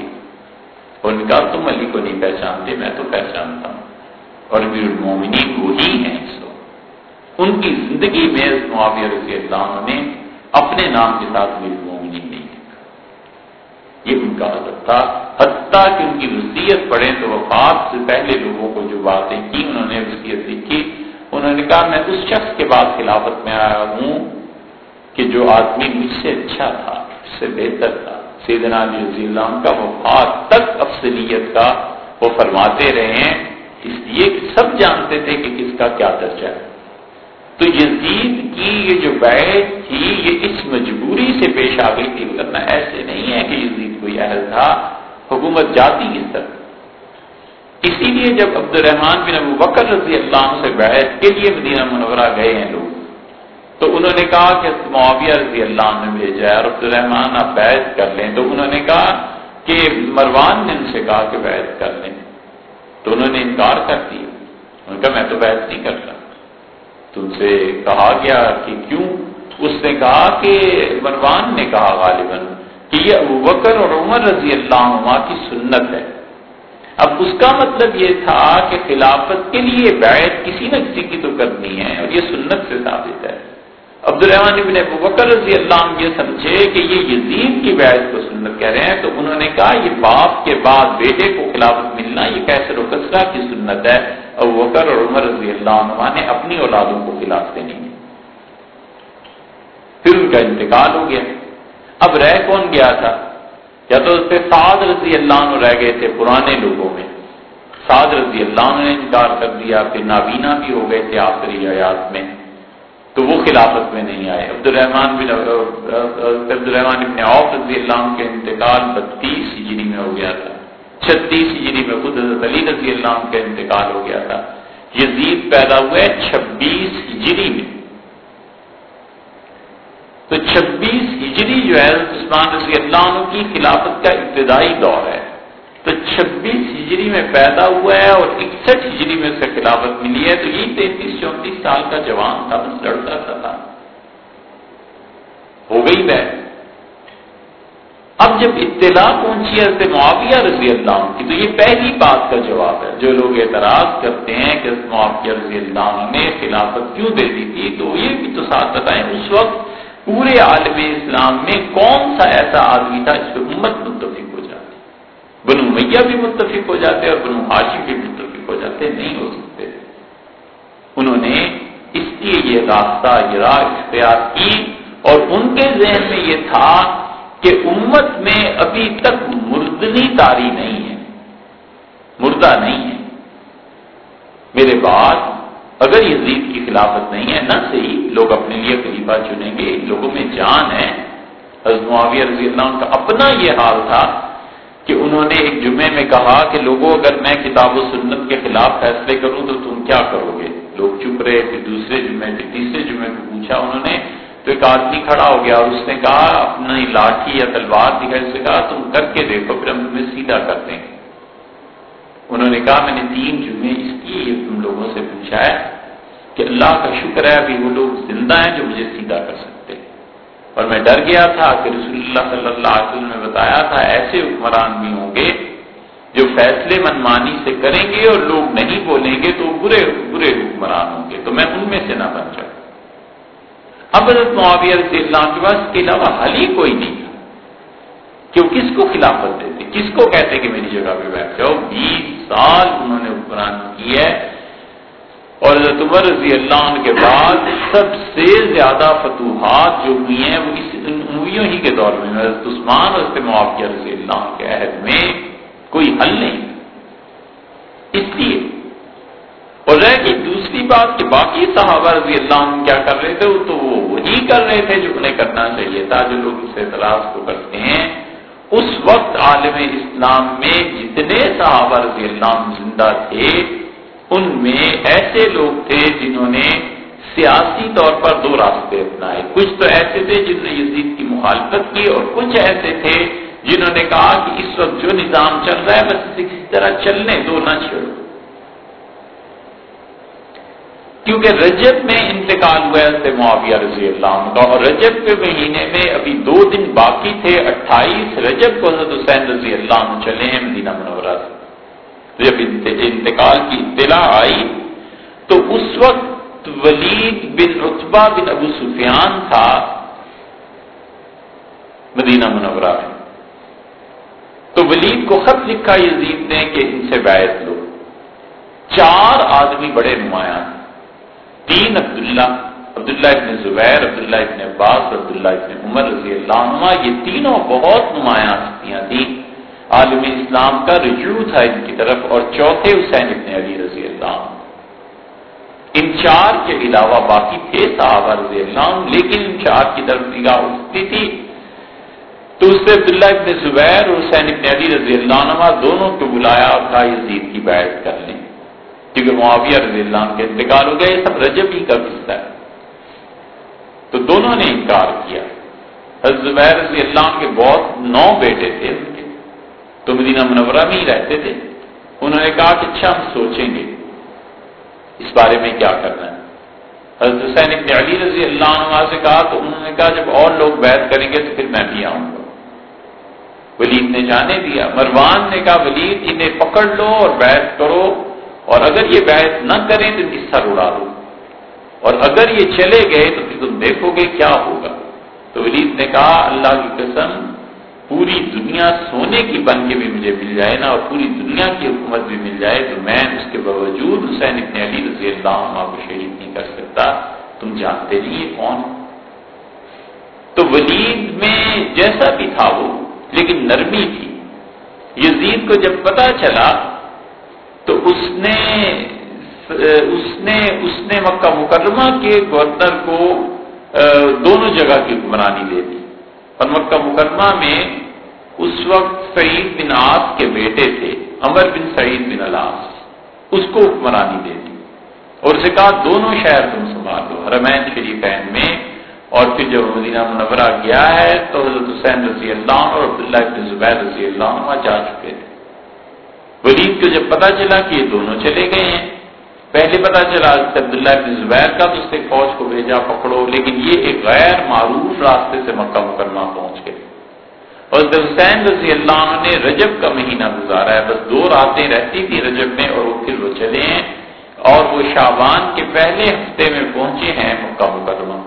اور نے کہا تم علی کو نہیں پہچانتے، میں تو پہچانتا ہوں۔ اور میر المومنین وہی ہیں اس وقت۔ ان کی زندگی میں معاویہ رضی اللہ نے اپنے نام کے ساتھ میر المومنین نہیں لکھا یہ ان کا عادت تھا۔ حتیٰ کہ ان کی وصیت پڑھیں تو وفات سے پہلے لوگوں کو جو باتیں کی انہوں نے وصیت لکھی۔ انہوں نے کہا، میں اس شخص کے بعد خلافت میں آیا ہوں کہ جو آدمی مجھ سے اچھا تھا اس سے بہتر تھا۔ سیدنا علی رضی اللہ عنہ کا وفات تک افسلیت کا وہ فرماتے رہے ہیں۔ اس لیے کہ سب جانتے تھے کہ کس کا کیا درجہ ہے۔ تو یزید کی یہ جو بیعت تھی، یہ اس مجبوری سے پیش آ گئی تھی۔ کرنا ایسے نہیں ہے کہ یزید کوئی اہل تھا۔ حکومت جاتی اس طرح؟ اسی لیے جب عبد الرحمان بن ابو بکر رضی اللہ عنہ سے بیعت کے لیے مدینہ منورہ گئے ہیں لوگ تو انہوں نے کہا کہ معاویہ رضی اللہ عنہ نے بھیجا ہے اور عبد الرحمان آپ بیعت کر لیں۔ تو انہوں نے کہا کہ مروان نے ان سے کہا کہ بیعت کر لیں۔ تو انہوں نے انکار کر دیا۔ انہوں نے کہا، میں تو بیعت نہیں کرتا تو ان سے کہا گیا کہ کیوں؟ اس نے کہا کہ مروان نے کہا غالباً کہ یہ ابو بکر اور عمر رضی اللہ عنہ کی سنت ہے۔ اب اس کا مطلب یہ تھا کہ خلافت کے لیے بیعت کسی نہ کسی کی تو کرنی ہے اور یہ سنت سے ثابت ہے۔ عبد الرحمان ابن ابو بکر رضی اللہ عنہ یہ سمجھے کہ یہ یزید کی بیعت کو سنت کہہ رہے ہیں، تو انہوں نے کہا یہ باپ کے بعد بیٹے کو خلافت ملنا، یہ کیسر و کسرا کی سنت ہے۔ ابو بکر اور عمر رضی اللہ عنہ نے اپنی اولادوں کو خلاف دینی پھر ان کا انتقال ہو گیا۔ اب رہ کون گیا تھا؟ یا تو اس پہ سعد رضی اللہ عنہ رہ گئے تھے پرانے لوگوں میں۔ سعد رضی اللہ عنہ نے انکار کر دیا، پھر نابینا بھی ہو گئے تھے آخری حیات میں۔ تو وہ خلافت میں نہیں آئے۔ عبد الرحمان بن عبد الرحمان ابن عوف رضی اللہ عنہ کے انتقال بتیس ہجری میں ہو گیا تھا۔ چھتیس ہجری میں خود حضرت علی رضی اللہ عنہ کا انتقال ہو گیا تھا۔ یزید پیدا ہوئے چھبیس ہجری میں۔ تو چھبیس ہجری جو ہے، عثمان رضی اللہ عنہ کی خلافت کا ابتدائی دور ہے۔ تو چھبیس ہجری میں پیدا ہوا ہے اور اکسٹھ ہجری میں اس کا خلافت ملی ہے۔ تو یہ تینتیس چونتیس سال کا جوان تھا، بس لڑتا تھا۔ ہو گئی بہ اب جب اطلاع پہنچی ہے معاویہ رضی اللہ عنہ کی، تو یہ پہلی بات کا جواب ہے۔ جو لوگ اعتراض کرتے ہیں کہ معاویہ رضی اللہ عنہ نے خلافت کیوں دے دی تھی، تو یہ بھی تو ساتھ بتائیں، اس وقت پورے عالم اسلام میں کون سا ایسا آدمی تھا جس پہ امت متفق ہو بنو میاں بھی متفق ہو جاتے اور بنو ہاشم بھی متفق ہو جاتے نہیں ہو سکتے۔ انہوں نے اس لیے یہ راستہ، یہ راہ اختیار کی اور ان کے ذہن میں یہ تھا کہ امت میں ابھی تک مردنی تاری نہیں ہے۔ مردہ نہیں ہے۔ میرے بعد اگر یزید کی خلافت نہیں ہے، نہ صحیح۔ لوگ اپنے لیے خلیفہ چنیں گے، لوگوں میں جان ہے۔ حضرت معاویہ رضی اللہ عنہ کا اپنا یہ حال تھا کہ انہوں نے ایک جمعے میں کہا کہ لوگوں، اگر میں کتاب و سنت کے خلاف فیصلے کروں تو تم کیا کرو گے؟ لوگ چپ رہے، پھر دوسرے جمعے، پھر تیسرے جمعے کو پوچھا انہوں نے، تو ایک آدمی کھڑا ہو گیا اور اس نے کہا، اپنی لاٹھی یا تلوار دکھائی، اس نے کہا، تم کر کے دیکھو، پھر ہم تمہیں سیدھا کر دیں گے۔ انہوں نے کہا، میں نے تین جمعے اس کی تم لوگوں سے پوچھا ہے کہ اللہ کا شکر ہے، ابھی وہ لوگ زندہ ہیں جو مجھے سیدھا کر سکتے اور میں ڈر گیا تھا کہ رسول اللہ صلی اللہ علیہ وسلم نے بتایا تھا ایسے حکمران بھی ہوں گے جو فیصلے منمانی سے کریں گے اور لوگ نہیں بولیں گے تو برے برے حکمران ہوں گے۔ تو میں ان میں سے نہ بن جاؤں۔ اب حضرت معاویہ رضی اللہ کے پاس کے علاوہ حل ہی کوئی نہیں تھا۔ کہ وہ کس کو خلافت دیتے؟ کس کو کہتے کہ میری جگہ پہ بیٹھ جاؤ؟ بیس سال انہوں نے حکمران کی ہے۔ اور حضرت عمر رضی اللہ عنہ کے بعد سب سے زیادہ فتوحات جو ہوئی ہیں وہ اس مویوں ہی کے دور میں حضرت عثمان حضرت معاویہ رضی اللہ عنہ کے عہد میں کوئی حل نہیں۔ اس لیے۔ اور رہ گئی دوسری بات کہ باقی صحابہ رضی اللہ عنہ کیا کر رہے تھے؟ وہ تو وہ وہی کر رہے تھے جو انہیں کرنا چاہیے تھا، جو لوگ اس اعتراض کو کرتے ہیں۔ اس وقت عالم اسلام میں جتنے صحابہ رضی اللہ عنہ زندہ تھے ان میں ایسے لوگ تھے جنہوں نے سیاسی طور پر دو راستے اپنائے۔ کچھ تو ایسے تھے جنہوں نے یزید کی مخالفت کی اور کچھ ایسے تھے جنہوں نے کہا کہ اس وقت جو نظام چل رہا ہے، بس اسے کسی طرح چلنے دو، نہ چھوڑو۔ کیونکہ رجب میں انتقال ہوا ہے معاویہ رضی اللہ عنہ کا، اور رجب کے مہینے میں ابھی دو دن باقی تھے، اٹھائیس رجب کو حضرت حسین رضی اللہ عنہ چلے ہیں مدینہ منورہ سے۔ جب انتقال کی اطلاع آئی، تو اس وقت ولید بن رتبہ بن ابو سفیان تھا۔ مدینہ منورہ میں۔ تو ولید کو خط لکھا یزید نے کہ ان سے بیعت لو۔ چار آدمی بڑے نمایاں تین عبداللہ عبداللہ ابن زبیر، عبداللہ ابن عباس، عبداللہ ابن عمر رضی اللہ عنہ یہ تینوں بہت نمایاں ہستیاں تھیں۔ عالم اسلام کا رجوع تھا ان کی طرف اور چوتھے حسین ابن علی رضی اللہ ان چار کے علاوہ باقی تھے صحابہ رضی اللہ لیکن ان چار کی طرف نگاہ اٹھتی تھی۔ تو اس سے عبداللہ ابن زبیر اور حسین ابن علی رضی اللہ عنہ دونوں کو بلایا اور کہا، یزید کی بیعت کر لیں۔ کیونکہ معاویہ رضی اللہ عنہ کے انتقال ہو گیا یہ سب رجب ہی کا قصہ ہے۔ تو دونوں نے انکار کیا۔ حضرت زبیر رضی اللہ عنہ کے بہت نو بیٹے تھے۔ تو مدینہ منورہ میں ہی رہتے تھے۔ انہوں نے کہا کہ اچھا ہم سوچیں گے اس بارے میں کیا کرنا ہے۔ حضرت حسین ابن علی رضی اللہ عنہ سے کہا، تو انہوں نے کہا، جب اور لوگ بیعت کریں گے تو پھر میں بھی آؤں گا۔ ولید نے جانے دیا۔ مروان نے کہا، ولید، انہیں پکڑ لو اور بیعت کرو۔ اور اگر یہ بیعت نہ کریں تو اس سر اڑا دو۔ اور اگر یہ چلے گئے تو پھر تم دیکھو گے کیا ہوگا۔ تو ولید نے کہا، اللہ کی قسم پوری دنیا سونے کی بن کے بھی مجھے مل جائے نا اور پوری دنیا کی حکومت بھی مل جائے تو میں اس کے باوجود حسین ابن علی رضی اللہ عنہ کو شہید نہیں کر سکتا۔ تم جانتے نہیں یہ کون؟ تو ولید میں جیسا بھی تھا وہ، لیکن نرمی تھی۔ یزید کو جب پتا چلا تو اس نے اس نے اس نے مکہ مکرمہ کے گورنر کو دونوں جگہ کی حکمرانی دے دی۔ اور مکہ مکرمہ میں اس وقت سعید بن آس کے بیٹے تھے امر بن سعید بن الاس اس کو حکمرانی دے دی۔ اور اسے کہا، دونوں شہر تم سنبھال دو حرمین شریفین میں۔ اور پھر جب مدینہ منورہ گیا ہے تو حضرت حسین رضی اللہ اور عبداللہ بن زبیر رضی اللہ عنہ جا چکے تھے۔ ولید کو جب پتا چلا کہ یہ دونوں چلے گئے ہیں پہلے پتا چلا عبداللہ بن زبیر کا تو اس نے فوج کو بھیجا پکڑو، لیکن یہ ایک غیر معروف راستے سے مکہ مکرمہ پہنچ گئے۔ اور حسین رضی اللہ عنہ نے رجب کا مہینہ گزارا ہے، بس دو راتیں رہتی تھی رجب میں اور وہ پھر وہ چلے ہیں اور وہ شابان کے پہلے ہفتے میں پہنچے ہیں مکہ مکرمہ۔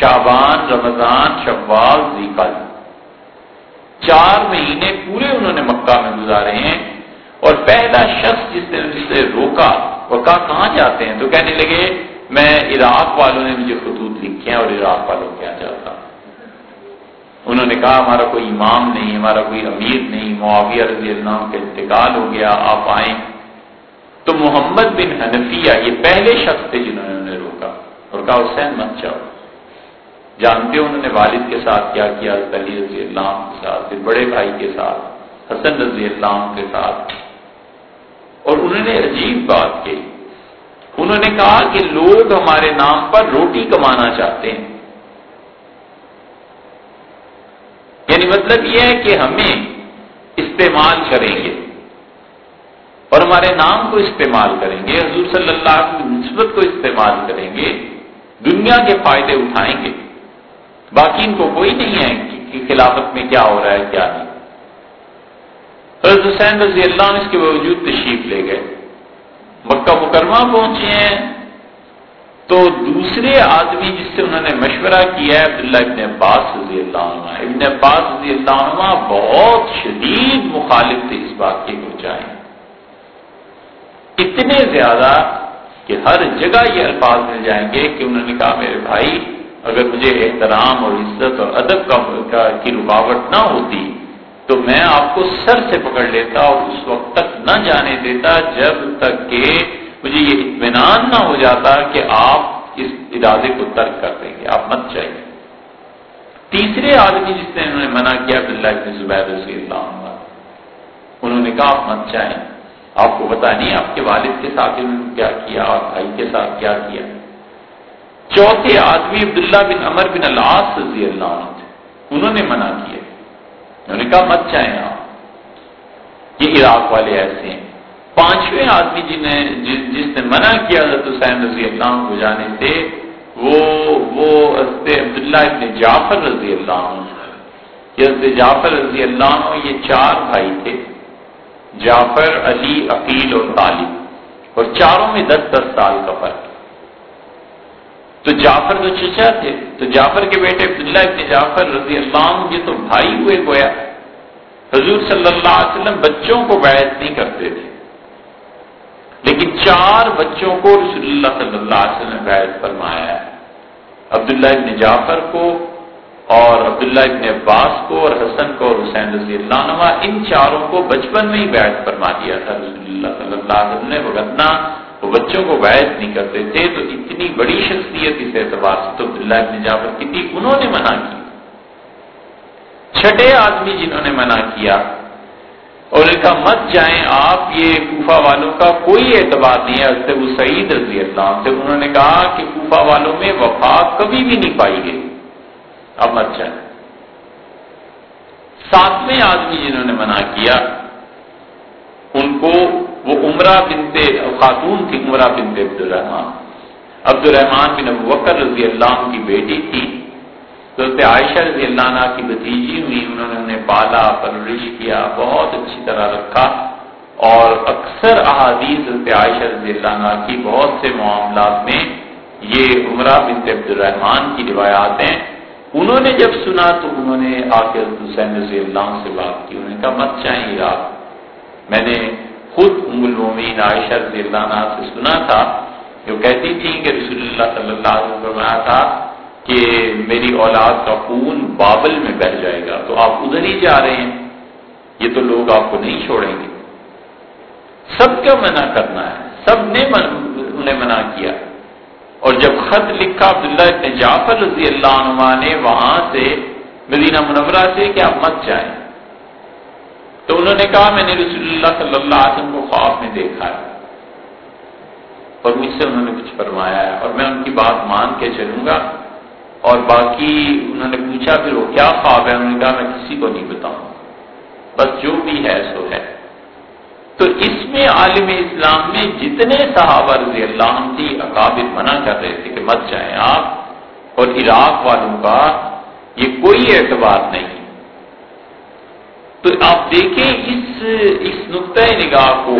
شابان رمضان، شوال زیقل چار مہینے پورے انہوں نے مکہ میں گزارے ہیں۔ اور پہلا شخص جس نے اسے روکا وہ کہا، کہاں جاتے ہیں؟ تو کہنے لگے، میں عراق والوں نے مجھے خطوط لکھے ہیں اور عراق والوں کیا جاتا انہوں نے کہا، ہمارا کوئی امام نہیں، ہمارا کوئی امیر نہیں، معاویہ رضی اللہ کا انتقال ہو گیا، آپ آئیں. تو محمد بن حنفیہ، یہ پہلے شخص تھے جنہوں نے انہیں روکا اور کہا، حسین مت جاؤ. جانتے ہو انہوں نے والد کے ساتھ کیا کیا، علی رضی اللہ عنہ کے ساتھ، پھر بڑے بھائی کے ساتھ، حسن رضی اللہ عنہ کے ساتھ اور انہوں نے عجیب بات کی۔ انہوں نے کہا کہ لوگ ہمارے نام پر روٹی کمانا چاہتے ہیں۔ یعنی مطلب یہ ہے کہ ہمیں استعمال کریں گے۔ اور ہمارے نام کو استعمال کریں گے۔ حضور صلی اللہ علیہ وسلم نسبت کو استعمال کریں گے۔ دنیا کے فائدے اٹھائیں گے۔ باقی ان کو کوئی نہیں ہے کہ خلافت میں کیا ہو رہا ہے، کیا نہیں۔ حضرت حسین رضی اللہ عنہ اس کے باوجود تشریف لے گئے۔ مکہ مکرمہ پہنچے ہیں۔ تو دوسرے آدمی جس سے انہوں نے مشورہ کیا ہے، عبداللہ ابن عباس رضی اللہ عنہ۔ ابن عباس رضی اللہ عنہ بہت شدید مخالف تھے اس بات کے کو جائیں اتنے زیادہ کہ ہر جگہ یہ الفاظ مل جائیں گے کہ انہوں نے کہا، میرے بھائی، اگر مجھے احترام اور عزت اور ادب کا، کی رکاوٹ نہ ہوتی تو میں آپ کو سر سے پکڑ لیتا اور اس وقت تک نہ جانے دیتا جب تک کہ مجھے یہ اطمینان نہ ہو جاتا کہ آپ اس ارادے کو ترک کر دیں گے، آپ مت چاہیے تیسرے آدمی جس نے انہوں نے منع کیا، عبداللہ ابن زبیر رضی اللہ عنہ۔ انہوں نے کہا، آپ مت چاہیں آپ کو پتا نہیں آپ کے والد کے ساتھ انہوں نے کیا کیا اور بھائی کے ساتھ کیا کیا۔ چوتھے آدمی عبداللہ بن امر بن العاص رضی اللہ عنہ تھے۔ انہوں نے منع کیا۔ انہوں نے کہا، مت چاہیں آپ. یہ عراق والے ایسے ہیں۔ پانچویں آدمی جنہیں جس نے منع کیا حضرت حسین رضی اللہ عنہ کو جانے سے، وہ وہ حضرت عبداللہ ابن جعفر رضی اللہ عنہ حضرت جعفر رضی اللہ عنہ یہ چار بھائی تھے، جعفر، علی، عقیل اور طالب۔ اور چاروں میں دس دس سال کا فرق تو جعفر تو چچا تھے، تو جعفر کے بیٹے عبداللہ ابن جعفر رضی اللہ عنہ، یہ تو بھائی ہوئے گویا۔ حضور صلی اللہ علیہ وسلم بچوں کو بیعت نہیں کرتے تھے۔ لیکن چار بچوں کو رسول اللہ صلی اللہ علیہ وسلم نے بیعت فرمایا ہے۔ عبداللہ ابن جعفر کو اور عبداللہ ابن عباس کو اور حسن کو اور حسین رضی اللہ عنہ، ان چاروں کو بچپن میں ہی بیعت فرما دیا تھا۔ رسول اللہ صلی اللہ علیہ وسلم نے، وغیرہ۔ وہ بچوں کو بیعت نہیں کرتے تھے، تو اتنی بڑی شخصیت اس اعتبار سے تو عبداللہ ابن جعفر کی تھی، انہوں نے منع کی۔ چھٹے آدمی جنہوں نے منع کیا، اور ان کا مت جائیں آپ، یہ کوفہ والوں کا کوئی اعتبار نہیں ہے۔ حضرت وہ سعید رضی اللہ سے انہوں نے کہا کہ کوفہ والوں میں وفا کبھی بھی نہیں پائی گئی۔ اب مت جائیں۔ ساتویں آدمی جنہوں نے منع کیا، ان کو وہ عمرہ بنت خاتون تھی عمرہ بنت عبد الرحمان عبد الرحمان بن وکر رضی اللہ عنہ کی بیٹی تھی۔ تو عائشہ رضی اللہ عنہ کی بتیجی ہوئی، انہوں نے انہیں پالا، پرورش کیا، بہت اچھی طرح رکھا۔ اور اکثر احادیث حضرت عائشہ رضی اللہ عنہ کی، بہت سے معاملات میں یہ عمرہ بنت عبد الرحمان کی روایات ہیں۔ انہوں نے جب سنا تو انہوں نے آ کے حسین رضی اللہ عنہ سے بات کی، انہوں نے کہا، مت چاہیں آپ میں نے خود ام المومین عائشہ رضی اللہ عنہ سے سنا تھا، جو کہتی تھی کہ رسول اللہ صلی اللہ علیہ وسلم فرمایا تھا کہ میری اولاد کا خون بابل میں بہ جائے گا، تو آپ ادھر ہی جا رہے ہیں، یہ تو لوگ آپ کو نہیں چھوڑیں گے۔ سب کا منع کرنا ہے، سب نے من، انہیں منع کیا۔ اور جب خط لکھا عبداللہ ابن جعفر رضی اللہ عنہ نے، وہاں سے مدینہ منورہ سے کہ آپ مت جائیں۔ تو انہوں نے کہا، میں نے رسول اللہ صلی اللہ علیہ وسلم کو خواب میں دیکھا ہے۔ اور مجھ سے انہوں نے کچھ فرمایا ہے۔ اور میں ان کی بات مان کے چلوں گا۔ اور باقی انہوں نے پوچھا پھر وہ کیا خواب ہے؟ انہوں نے کہا، میں کسی کو نہیں بتاؤں۔ بس جو بھی ہے سو ہے۔ تو اس میں عالم اسلام میں جتنے صحابہ رضی اللہ عنہ کی اقابل منع کر رہے تھے کہ مت جائیں آپ۔ اور عراق والوں کا یہ کوئی اعتبار نہیں۔ تو آپ دیکھیں اس اس نقطۂ نگاہ کو۔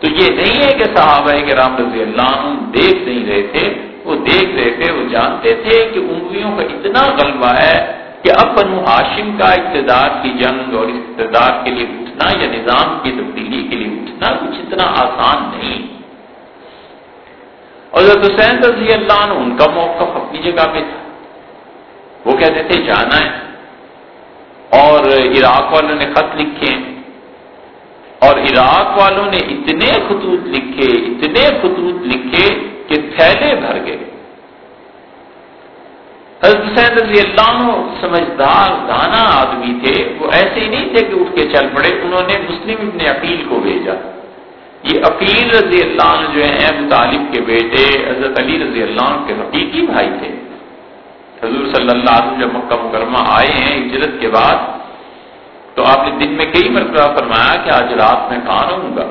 تو یہ نہیں ہے کہ صحابہ کے رام رضی اللہ عنہ دیکھ نہیں رہے تھے، وہ دیکھ رہے تھے، وہ جانتے تھے کہ انگلیوں کا اتنا غلبہ ہے کہ اب بنو ہاشم کا اقتدار کی جنگ اور اقتدار کے لیے اٹھنا یا نظام کی تبدیلی کے لیے اٹھنا کچھ اتنا آسان نہیں۔ اور حضرت حسین رضی اللہ عنہ، ان کا موقف اپنی جگہ پہ تھا۔ وہ کہتے تھے، جانا ہے۔ اور عراق والوں نے خط لکھے اور عراق والوں نے اتنے خطوط لکھے، اتنے خطوط لکھے کہ تھیلے بھر گئے۔ حضرت حسین رضی اللہ عنہ سمجھدار دانا آدمی تھے، وہ ایسے ہی نہیں تھے کہ اٹھ کے چل پڑے، انہوں نے مسلم ابن عقیل کو بھیجا۔ یہ عقیل رضی اللہ عنہ جو ہیں، ابو طالب کے بیٹے، حضرت علی رضی اللہ عنہ کے حقیقی بھائی تھے۔ حضور صلی اللہ علیہ وسلم جب مکہ مکرمہ آئے ہیں ہجرت کے بعد، تو آپ نے دن میں کئی مرتبہ فرمایا کہ آج رات میں کہاں رہوں گا؟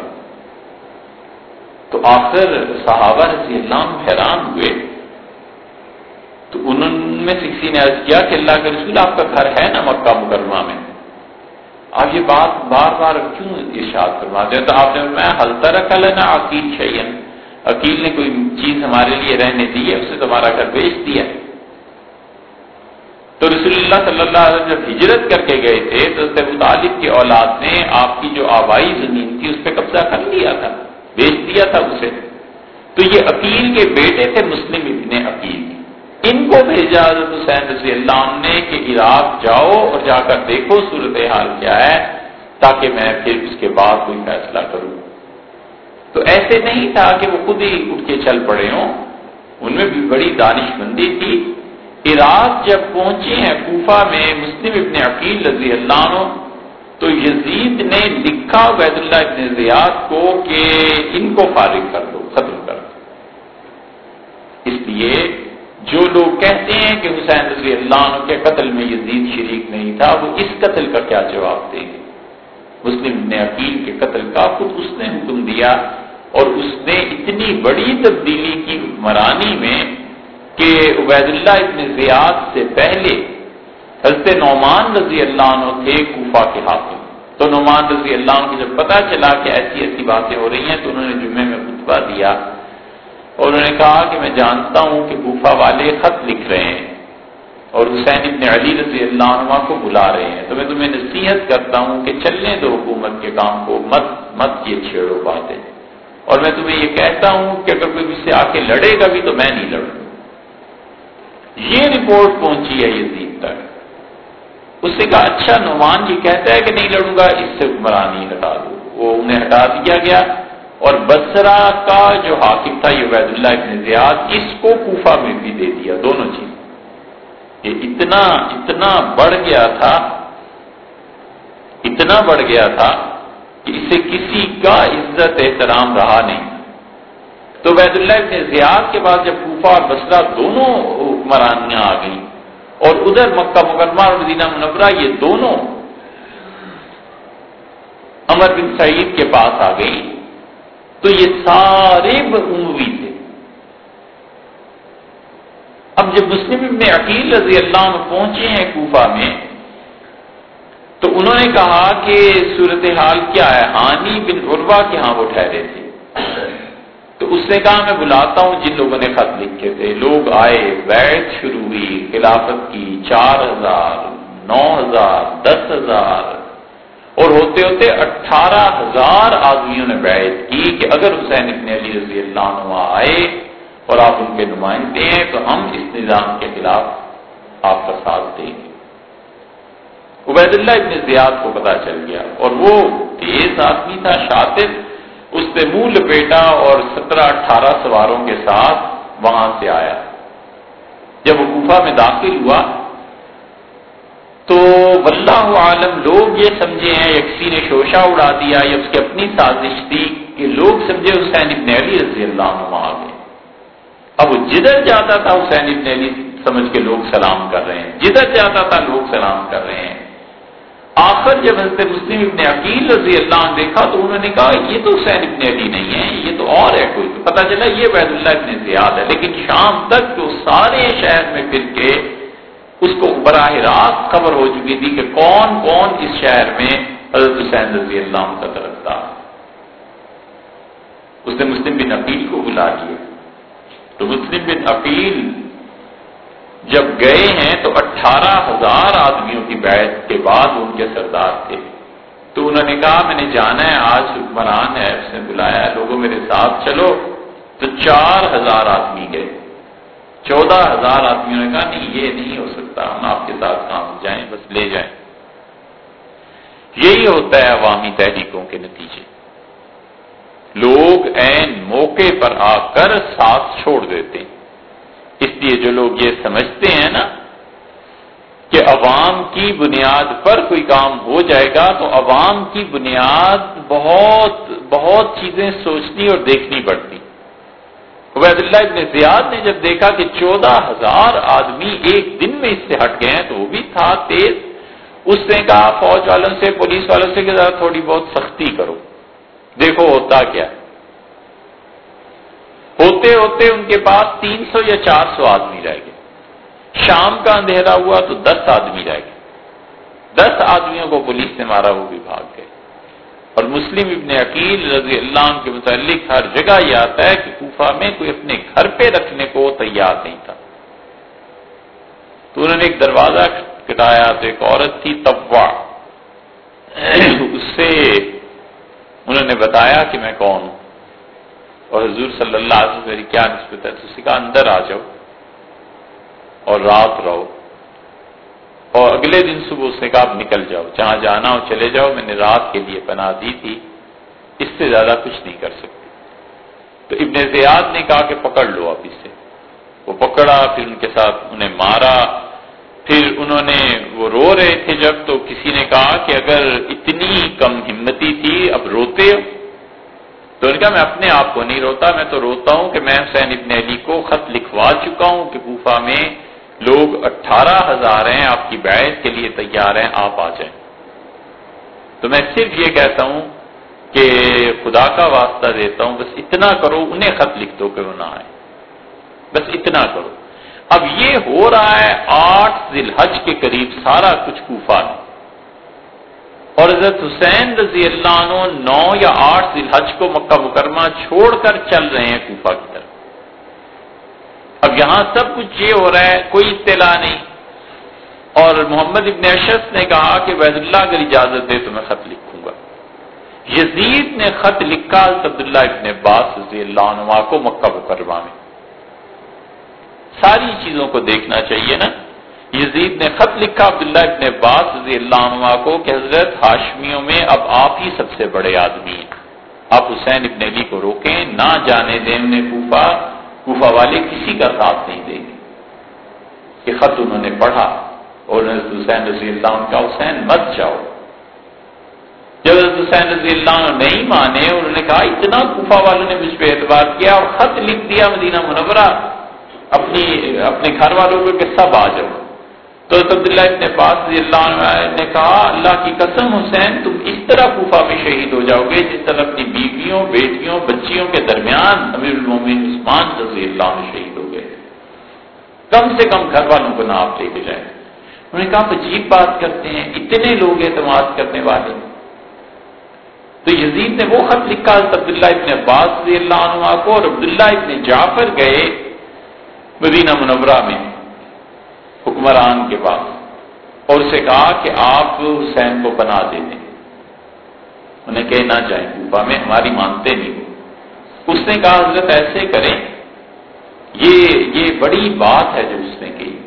تو آخر صحابہ رضی اللہ عنہ حیران ہوئے۔ تو انہوں میں سے کسی نے عرض کیا کہ اللہ کے رسول، آپ کا گھر ہے نا مکہ مکرمہ میں؟ آپ یہ بات بار بار کیوں ارشاد فرماتے ہیں؟ تو آپ نے میں حلتا رکھا لینا عقید شعین عقیل نے کوئی چیز ہمارے لیے رہنے دی ہے، اسے تمہارا گھر بیچ دیا تو رسول اللہ صلی اللہ علیہ وسلم جب ہجرت کر کے گئے تھے تو ابو طالب کی اولاد نے آپ کی جو آبائی زمین تھی اس پہ قبضہ کر لیا تھا، بیچ دیا تھا اسے۔ تو یہ عقیل کے بیٹے تھے مسلم ابن عقیل۔ ان کو بھیجا حضرت حسین رضی اللہ عنہ نے کہ عراق جاؤ اور جا کر دیکھو صورت حال کیا ہے، تاکہ میں پھر اس کے بعد کوئی فیصلہ کروں۔ تو ایسے نہیں تھا کہ وہ خود ہی اٹھ کے چل پڑے ہوں۔ ان میں بھی بڑی دانش مندی تھی۔ عراق جب پہنچے ہیں کوفہ میں، مسلم ابن عقیل رضی اللہ عنہ، تو یزید نے لکھا عبید اللہ ابن زیاد کو کہ ان کو فارغ کر دو، ختم کر دو۔ اس لیے جو لوگ کہتے ہیں کہ حسین رضی اللہ عنہ کے قتل میں یزید شریک نہیں تھا، وہ اس قتل کا کیا جواب دیں گے؟ مسلم نے عقیل کے قتل کا خود اس نے حکم دیا اور اس نے اتنی بڑی تبدیلی کی حکمرانی میں کہ عبید اللہ ابن زیاد سے پہلے حضرت نعمان رضی اللہ عنہ تھے کوفہ کے حاکم تو نعمان رضی اللہ عنہ کی جب پتا چلا کہ ایسی ایسی باتیں ہو رہی ہیں تو انہوں نے جمعے میں خطبہ دیا اور انہوں نے کہا کہ میں جانتا ہوں کہ کوفہ والے خط لکھ رہے ہیں اور حسین ابن علی رضی اللہ عنہ کو بلا رہے ہیں۔ تو میں تمہیں نصیحت کرتا ہوں کہ چلنے دو حکومت کے کام کو، مت مت یہ چھیڑو باتیں۔ اور میں تمہیں یہ کہتا ہوں کہ اگر کوئی مجھ سے آ کے لڑے گا بھی تو میں نہیں لڑوں۔ یہ رپورٹ پہنچی ہے یزید تک۔ اس نے کہا اچھا نعمان یہ کہتا ہے کہ نہیں لڑوں گا، اس سے حکمرانی ہٹا دو۔ وہ انہیں ہٹا دیا گیا۔ اور بسرا کا جو حاکم تھا یہ عبید اللہ ابن زیاد، اس کو کوفہ میں بھی دے دیا۔ دونوں چیز یہ اتنا اتنا بڑھ گیا تھا، اتنا بڑھ گیا تھا کہ اسے کسی کا عزت احترام رہا نہیں۔ تو عبید اللہ ابن زیاد کے بعد جب کوفہ اور بسرا دونوں حکمرانیاں آ گئیں اور ادھر مکہ مکرمہ اور مدینہ منورہ یہ دونوں امر بن سعید کے پاس آ گئی۔ تو یہ سارے عموی تھے۔ اب جب مسلم ابن عقیل رضی اللہ عنہ پہنچے ہیں کوفہ میں، تو انہوں نے کہا کہ صورتحال کیا ہے؟ ہانی بن عروا کے ہاں وہ ٹھہرے تھے۔ تو اس نے کہا، میں بلاتا ہوں جن لوگوں نے خط لکھے تھے۔ لوگ آئے بیٹھ شروع ہوئی، خلافت کی چار ہزار، نو ہزار، دس ہزار۔ اور ہوتے ہوتے اٹھارہ ہزار آدمیوں نے بیعت کی کہ اگر حسین ابن علی رضی اللہ عنہ آئے اور آپ ان کے نمائندے ہیں تو ہم اس نظام کے خلاف آپ کا ساتھ دیں گے۔ عبید اللہ ابن زیاد کو پتا چل گیا اور وہ تیز آدمی تھا، شاطر۔ اس نے منہ لپیٹا اور سترہ اٹھارہ سواروں کے ساتھ وہاں سے آیا۔ جب وہ گفا میں داخل ہوا تو واللہ عالم لوگ یہ سمجھے ہیں یا کسی نے شوشا اڑا دیا یا اس کی اپنی سازش تھی کہ لوگ سمجھے حسین ابن علی رضی اللہ عنہ وہاں گئے۔ اب وہ جدھر جاتا تھا حسین ابن علی، سمجھ کے لوگ سلام کر رہے ہیں۔ جدھر جاتا تھا، لوگ سلام کر رہے ہیں۔ آخر جب حضرت مسلم ابن عقیل رضی اللہ عنہ دیکھا تو انہوں نے کہا، یہ تو حسین ابن علی نہیں ہے، یہ تو اور ہے، کوئی پتا چلا یہ وید اللہ ابن زیاد ہے۔ لیکن شام تک تو سارے شہر میں پھر کے اس کو براہ راست خبر ہو چکی تھی کہ کون کون اس شہر میں حضرت حسین رضی اللہ عنہ کا طرفدار۔ اس نے مسلم بن عقیل کو بلا دیا تو مسلم بن عقیل جب گئے ہیں تو اٹھارہ ہزار آدمیوں کی بیعت کے بعد ان کے سردار تھے۔ تو انہوں نے کہا، میں نے جانا ہے، آج حکمران ہے، اس نے بلایا لوگوں میرے ساتھ چلو۔ تو چار ہزار آدمی گئے۔ چودہ ہزار آدمیوں نے کہا، نہیں، یہ نہیں ہو سکتا، ہم آپ کے ساتھ کام جائیں، بس لے جائیں۔ یہی ہوتا ہے عوامی تحریکوں کے نتیجے۔ لوگ این موقع پر آ کر ساتھ چھوڑ دیتے ہیں۔ اس لیے جو لوگ یہ سمجھتے ہیں نا کہ عوام کی بنیاد پر کوئی کام ہو جائے گا تو عوام کی بنیاد بہت بہت چیزیں سوچنی اور دیکھنی پڑتی۔ عبید اللہ ابن زیاد نے جب دیکھا کہ چودہ ہزار آدمی ایک دن میں اس سے ہٹ گئے ہیں تو وہ بھی تھا تیز۔ اس نے کہا، فوج والوں سے، پولیس والوں سے کہ ذرا تھوڑی بہت سختی کرو۔ دیکھو ہوتا کیا۔ ہوتے ہوتے ان کے پاس تین سو یا چار سو آدمی رہ گئے۔ شام کا اندھیرا ہوا تو دس آدمی رہ گئے۔ دس آدمیوں کو پولیس نے مارا، وہ بھی بھاگ گئے۔ اور مسلم ابن عقیل رضی اللہ عنہ کے متعلق ہر جگہ یہ آتا ہے کہ کوفہ میں کوئی اپنے گھر پہ رکھنے کو تیار نہیں تھا۔ تو انہوں نے ایک دروازہ کٹایا تو ایک عورت تھی تبوا اس سے انہوں نے بتایا کہ میں کون ہوں؟ اور حضور صلی اللہ علیہ وسلم میری کیا نسبت ہے؟ تو اسی کا اندر آ جاؤ اور رات رہو اور اگلے دن صبح اس نے کہا آپ نکل جاؤ، جہاں جانا ہو چلے جاؤ، میں نے رات کے لیے پناہ دی تھی، اس سے زیادہ کچھ نہیں کر سکتے تو ابن زیاد نے کہا کہ پکڑ لو اب اسے۔ وہ پکڑا، پھر ان کے ساتھ انہیں مارا۔ پھر انہوں نے، وہ رو رہے تھے جب، تو کسی نے کہا کہ اگر اتنی کم ہمتی تھی، اب روتے ہو۔ تو ان کا میں اپنے آپ کو نہیں روتا، میں تو روتا ہوں کہ میں حسین ابن علی کو خط لکھوا چکا ہوں کہ کوفہ میں لوگ اٹھارہ ہزار ہیں، آپ کی بیعت کے لیے تیار ہیں، آپ آ جائیں۔ تو میں صرف یہ کہتا ہوں کہ خدا کا واسطہ دیتا ہوں، بس اتنا کرو، انہیں خط لکھ دو کہ وہ نہ آئے بس اتنا کرو۔ اب یہ ہو رہا ہے آٹھ ذی الحج کے قریب سارا کچھ کوفہ میں۔ اور حضرت حسین رضی اللہ عنہ نو یا آٹھ ذی الحج کو مکہ مکرمہ چھوڑ کر چل رہے ہیں کوفہ کی طرف۔ اب یہاں سب کچھ یہ ہو رہا ہے، کوئی اطلاع نہیں۔ اور محمد ابن اشس نے کہا کہ وحد اللہ اگر اجازت دے تو میں خط لکھوں گا۔ یزید نے خط لکھا عبداللہ ابن عباس رضی اللہ عنہ کو مکہ مکرمہ میں۔ ساری چیزوں کو دیکھنا چاہیے نا۔ یزید نے خط لکھا، عبداللہ ابن عباس رضی اللہ عنہ کو کہ حضرت ہاشمیوں میں اب آپ ہی سب سے بڑے آدمی ہیں۔ آپ حسین ابن علی کو روکیں، نہ جانے دیں انہیں کوفہ کوفہ والے کسی کا ساتھ نہیں دیں گے۔ کہ خط انہوں نے پڑھا اور حضرت حسین رضی اللہ عنہ کا حسین مت جاؤ۔ جب حضرت حسین رضی اللہ عنہ نہیں مانے، انہوں نے کہا، اتنا کوفہ والوں نے مجھ پہ اعتبار کیا اور خط لکھ دیا مدینہ منورہ۔ اپنی، اپنے گھر والوں کو کہ سب آ جاؤ۔ تو عبداللہ ابن عباس رضی اللہ عنہ نے کہا، اللہ کی قسم حسین، تم اس طرح کوفہ میں شہید ہو جاؤ گے، جس طرح اپنی بیویوں، بیٹیوں، بچیوں کے درمیان امیر المومن عثمان رضی اللہ عنہ شہید ہو گئے۔ کم سے کم گھر والوں کو نہ آپ لے کے جائیں۔ انہوں نے کہا، عجیب بات کرتے ہیں، اتنے لوگ اعتماد کرنے والے تو یزید نے وہ خط لکھا عبداللہ ابن عباس رضی اللہ عنہ کو، اور عبداللہ ابن جعفر گئے مدینہ منورہ میں۔ حکمران کے پاس اور اسے کہا کہ آپ حسین کو بنا دے دیں انہیں کہنا چاہیں کوفہ میں ہماری مانتے نہیں۔ اس نے کہا، حضرت ایسے کریں۔ یہ یہ بڑی بات ہے جو اس نے کی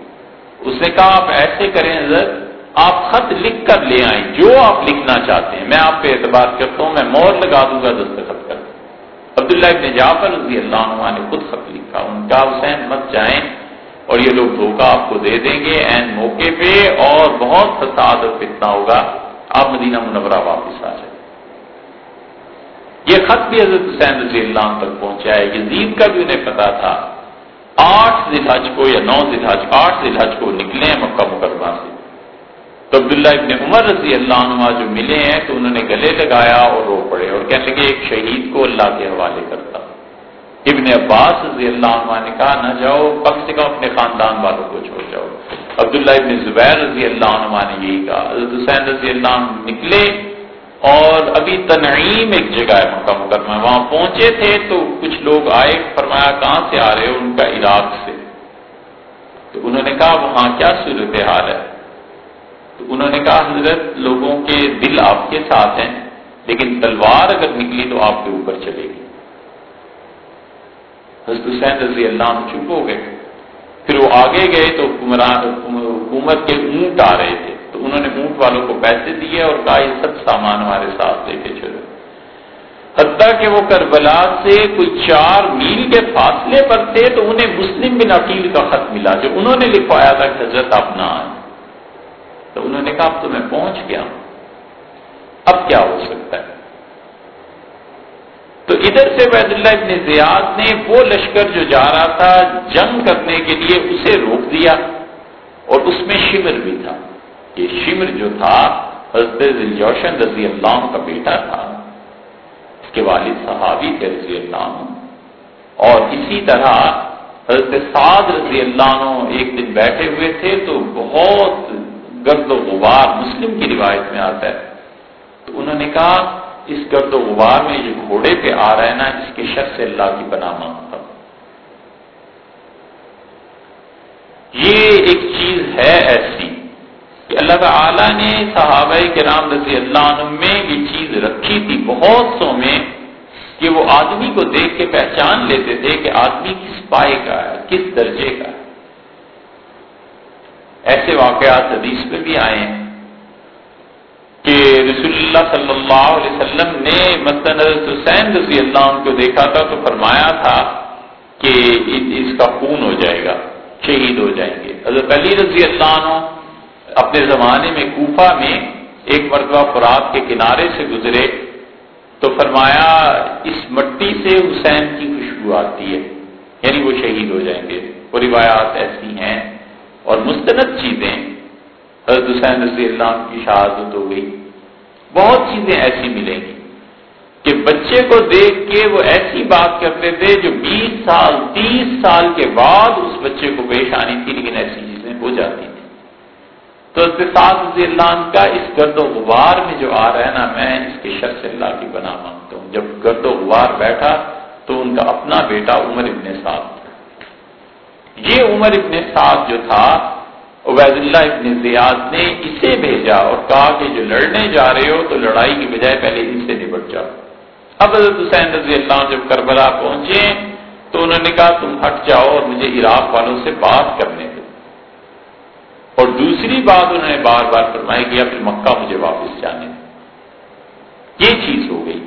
اس نے کہا، آپ ایسے کریں حضرت، آپ خط لکھ کر لے آئیں۔ جو آپ لکھنا چاہتے ہیں، میں آپ پہ اعتبار کرتا ہوں، میں مور لگا دوں گا دستخط کر۔ عبداللہ ابن جعفر رضی اللہ عنہ نے خود خط لکھا۔ ان کا حسین مت جائیں۔ اور یہ لوگ دھوکہ آپ کو دے دیں گے این موقع پہ اور بہت فساد اور فتنہ ہوگا۔ آپ مدینہ منورہ واپس آ جائیں۔ یہ خط بھی حضرت حسین رضی اللہ عنہ تک پہنچا ہے۔ یزید کا بھی انہیں پتا تھا۔ آٹھ ذلحج کو یا نو ذلحج آٹھ ذلحج کو نکلے ہیں مکہ مکرمہ سے۔ تو عبداللہ ابن عمر رضی اللہ عنہ جو ملے ہیں تو انہوں نے گلے لگایا اور رو پڑے اور کہنے لگے، ایک شہید کو اللہ کے حوالے کرتا ابن عباس رضی اللہ عنہ نے کہا، نہ جاؤ، کم سے کم اپنے خاندان والوں کو چھوڑ جاؤ۔ عبداللہ ابن زبیر رضی اللہ عنہ نے یہی کہا۔ حضرت حسین رضی اللہ عنہ نکلے اور ابھی تنعیم ایک جگہ ہے مکہ مکرمہ، وہاں پہنچے تھے تو کچھ لوگ آئے، فرمایا، کہاں سے آ رہے ہو؟ ان کا عراق سے۔ تو انہوں نے کہا، وہاں کیا صورت حال ہے؟ تو انہوں نے کہا، حضرت، لوگوں کے دل آپ کے ساتھ ہیں، لیکن تلوار اگر نکلی تو آپ کے اوپر چلے گی۔ حضرت حسین رضی اللہ عنہ چپ ہو گئے۔ پھر وہ آگے گئے تو حکومت کے اونٹ آ رہے تھے۔ تو انہوں نے اونٹ والوں کو پیسے دیے اور کہا، یہ سب سامان ہمارے ساتھ لے کے چلو۔ حتیٰ کہ وہ کربلا سے کوئی چار میل کے فاصلے پر تھے تو انہیں مسلم بن عقیل کا خط ملا جو انہوں نے لکھوایا تھا کہ حضرت آپ نہ آئے تو انہوں نے کہا، اب تو میں پہنچ گیا اب کیا ہو سکتا ہے؟ تو ادھر سے عبید اللہ ابن زیاد نے وہ لشکر جو جا رہا تھا، جنگ کرنے کے لیے اسے روک دیا اور اس میں شمر بھی تھا۔ یہ شمر جو تھا، حضرت ذلجوشن رضی اللہ عنہ کا بیٹا تھا، اس کے والد صحابی تھے رضی اللہ عنہ۔ اور اسی طرح حضرت سعد رضی اللہ عنہ ایک دن بیٹھے ہوئے تھے، تو بہت گرد و غبار مسلم کی روایت میں آتا ہے۔ تو انہوں نے کہا اس گرد و غبار میں جو گھوڑے پہ آ رہا ہے نا اس کے شر سے اللہ کی بنا مانگتا ہوں۔ یہ ایک چیز ہے ایسی کہ اللہ تعالی نے صحابہ کے رام رضی اللہ عنہ میں یہ چیز رکھی تھی بہت سو میں کہ وہ آدمی کو دیکھ کے پہچان لیتے تھے کہ آدمی کس پائے کا ہے، کس درجے کا ہے۔ ایسے واقعات حدیث میں بھی آئے ہیں۔ کہ رسول اللہ صلی اللہ علیہ وسلم نے مثلاً حسین رضی اللہ عنہ کو دیکھا تھا تو فرمایا تھا کہ اس کا خون ہو جائے گا، شہید ہو جائیں گے۔ حضرت علی رضی اللہ عنہ اپنے زمانے میں کوفہ میں ایک مرتبہ فرات کے کنارے سے گزرے تو فرمایا، اس مٹی سے حسین کی خوشبو آتی ہے یعنی وہ شہید ہو جائیں گے۔ وہ روایات ایسی ہیں اور مستند چیزیں حضرت حسین رضی اللہ عنہ کی شہادت ہو گئی۔ بہت چیزیں ایسی ملیں گی کہ بچے کو دیکھ کے وہ ایسی بات کرتے تھے جو بیس سال، تیس سال کے بعد اس بچے کو پیش آنی تھی، لیکن ایسی چیزیں ہو جاتی تھیں۔ تو رضی اللہ عنہ کا اس گرد و غبار میں جو آ رہا ہے نا، میں اس کے شر سے اللہ کی بنا مانگتا ہوں۔ جب گرد و غبار بیٹھا تو ان کا اپنا بیٹا عمر ابن صاحب تھا یہ عمر ابن صاحب جو تھا عبید اللہ ابن زیاد نے اسے بھیجا اور کہا کہ جو لڑنے جا رہے ہو تو لڑائی کی بجائے پہلے ان سے نبٹ جاؤ۔ اب حضرت حسین رضی اللہ جب کربلا پہنچے تو انہوں نے کہا تم ہٹ جاؤ اور مجھے عراق والوں سے بات کرنے دو۔ اور دوسری بات انہوں نے بار بار فرمائی کیا پھر مکہ مجھے واپس جانے دو۔ یہ چیز ہو گئی۔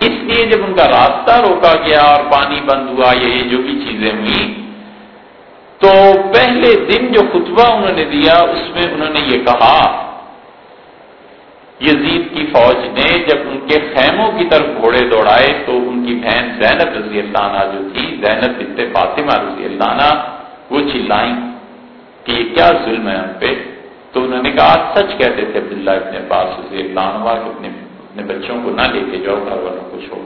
اس لیے جب ان کا راستہ روکا گیا اور پانی بند ہوا، یہ جو بھی چیزیں ہوئی تو پہلے دن جو خطبہ انہوں نے دیا، اس میں انہوں نے یہ کہا، یزید کی فوج نے جب ان کے خیموں کی طرف گھوڑے دوڑائے تو ان کی بہن زینب رضی اللہ عنہ جو تھی، زینب بنت فاطمہ رضی اللہ عنہ، وہ چلائیں کہ یہ کیا ظلم ہے ہم پہ؟ تو انہوں نے کہا سچ کہتے تھے عبداللہ ابن عباس رضی اللہ عنہ کہ اپنے اپنے بچوں کو نہ لے کے جاؤ، گھر والوں کو چھوڑ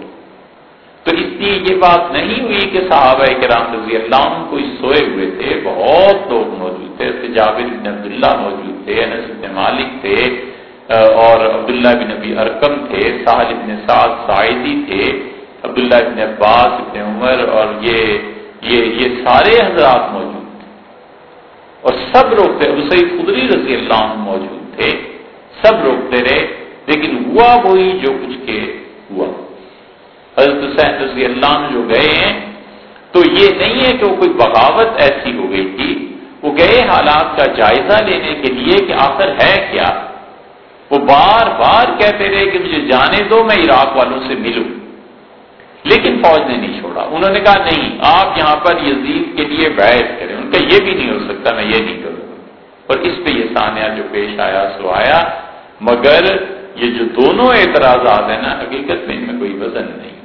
تو اس لیے یہ بات نہیں ہوئی کہ صحابہ کرام رضی اللہ عنہ کوئی سوئے ہوئے تھے، بہت لوگ موجود تھے جابر ابن عبداللہ موجود تھے، انس ابن مالک تھے اور عبداللہ بن نبی ارکم تھے ساحل ابن سعد سعیدی تھے، عبداللہ بن عباس ابن عمر، اور یہ یہ یہ سارے حضرات موجود تھے۔ اور سب روکتے، ابو سعید خدری رضی اللہ عنہ موجود تھے، سب روکتے رہے، لیکن ہوا وہی جو کچھ کے ہوا۔ حضرت حسین رضی اللہ عنہ جو گئے ہیں، تو یہ نہیں ہے کہ وہ کوئی بغاوت ایسی ہو گئی تھی، وہ گئے حالات کا جائزہ لینے کے لیے کہ آخر ہے کیا۔ وہ بار بار کہتے رہے کہ مجھے جانے دو، میں عراق والوں سے ملوں۔ لیکن فوج نے نہیں چھوڑا۔ انہوں نے کہا، نہیں، آپ یہاں پر یزید کے لیے بیعت کریں۔ ان کا یہ بھی نہیں ہو سکتا، میں یہ نہیں کروں۔ اور اس پہ یہ سانیہ جو پیش آیا، سو آیا، مگر یہ جو دونوں اعتراضات ہیں نا، حقیقت میں ان میں کوئی وزن نہیں۔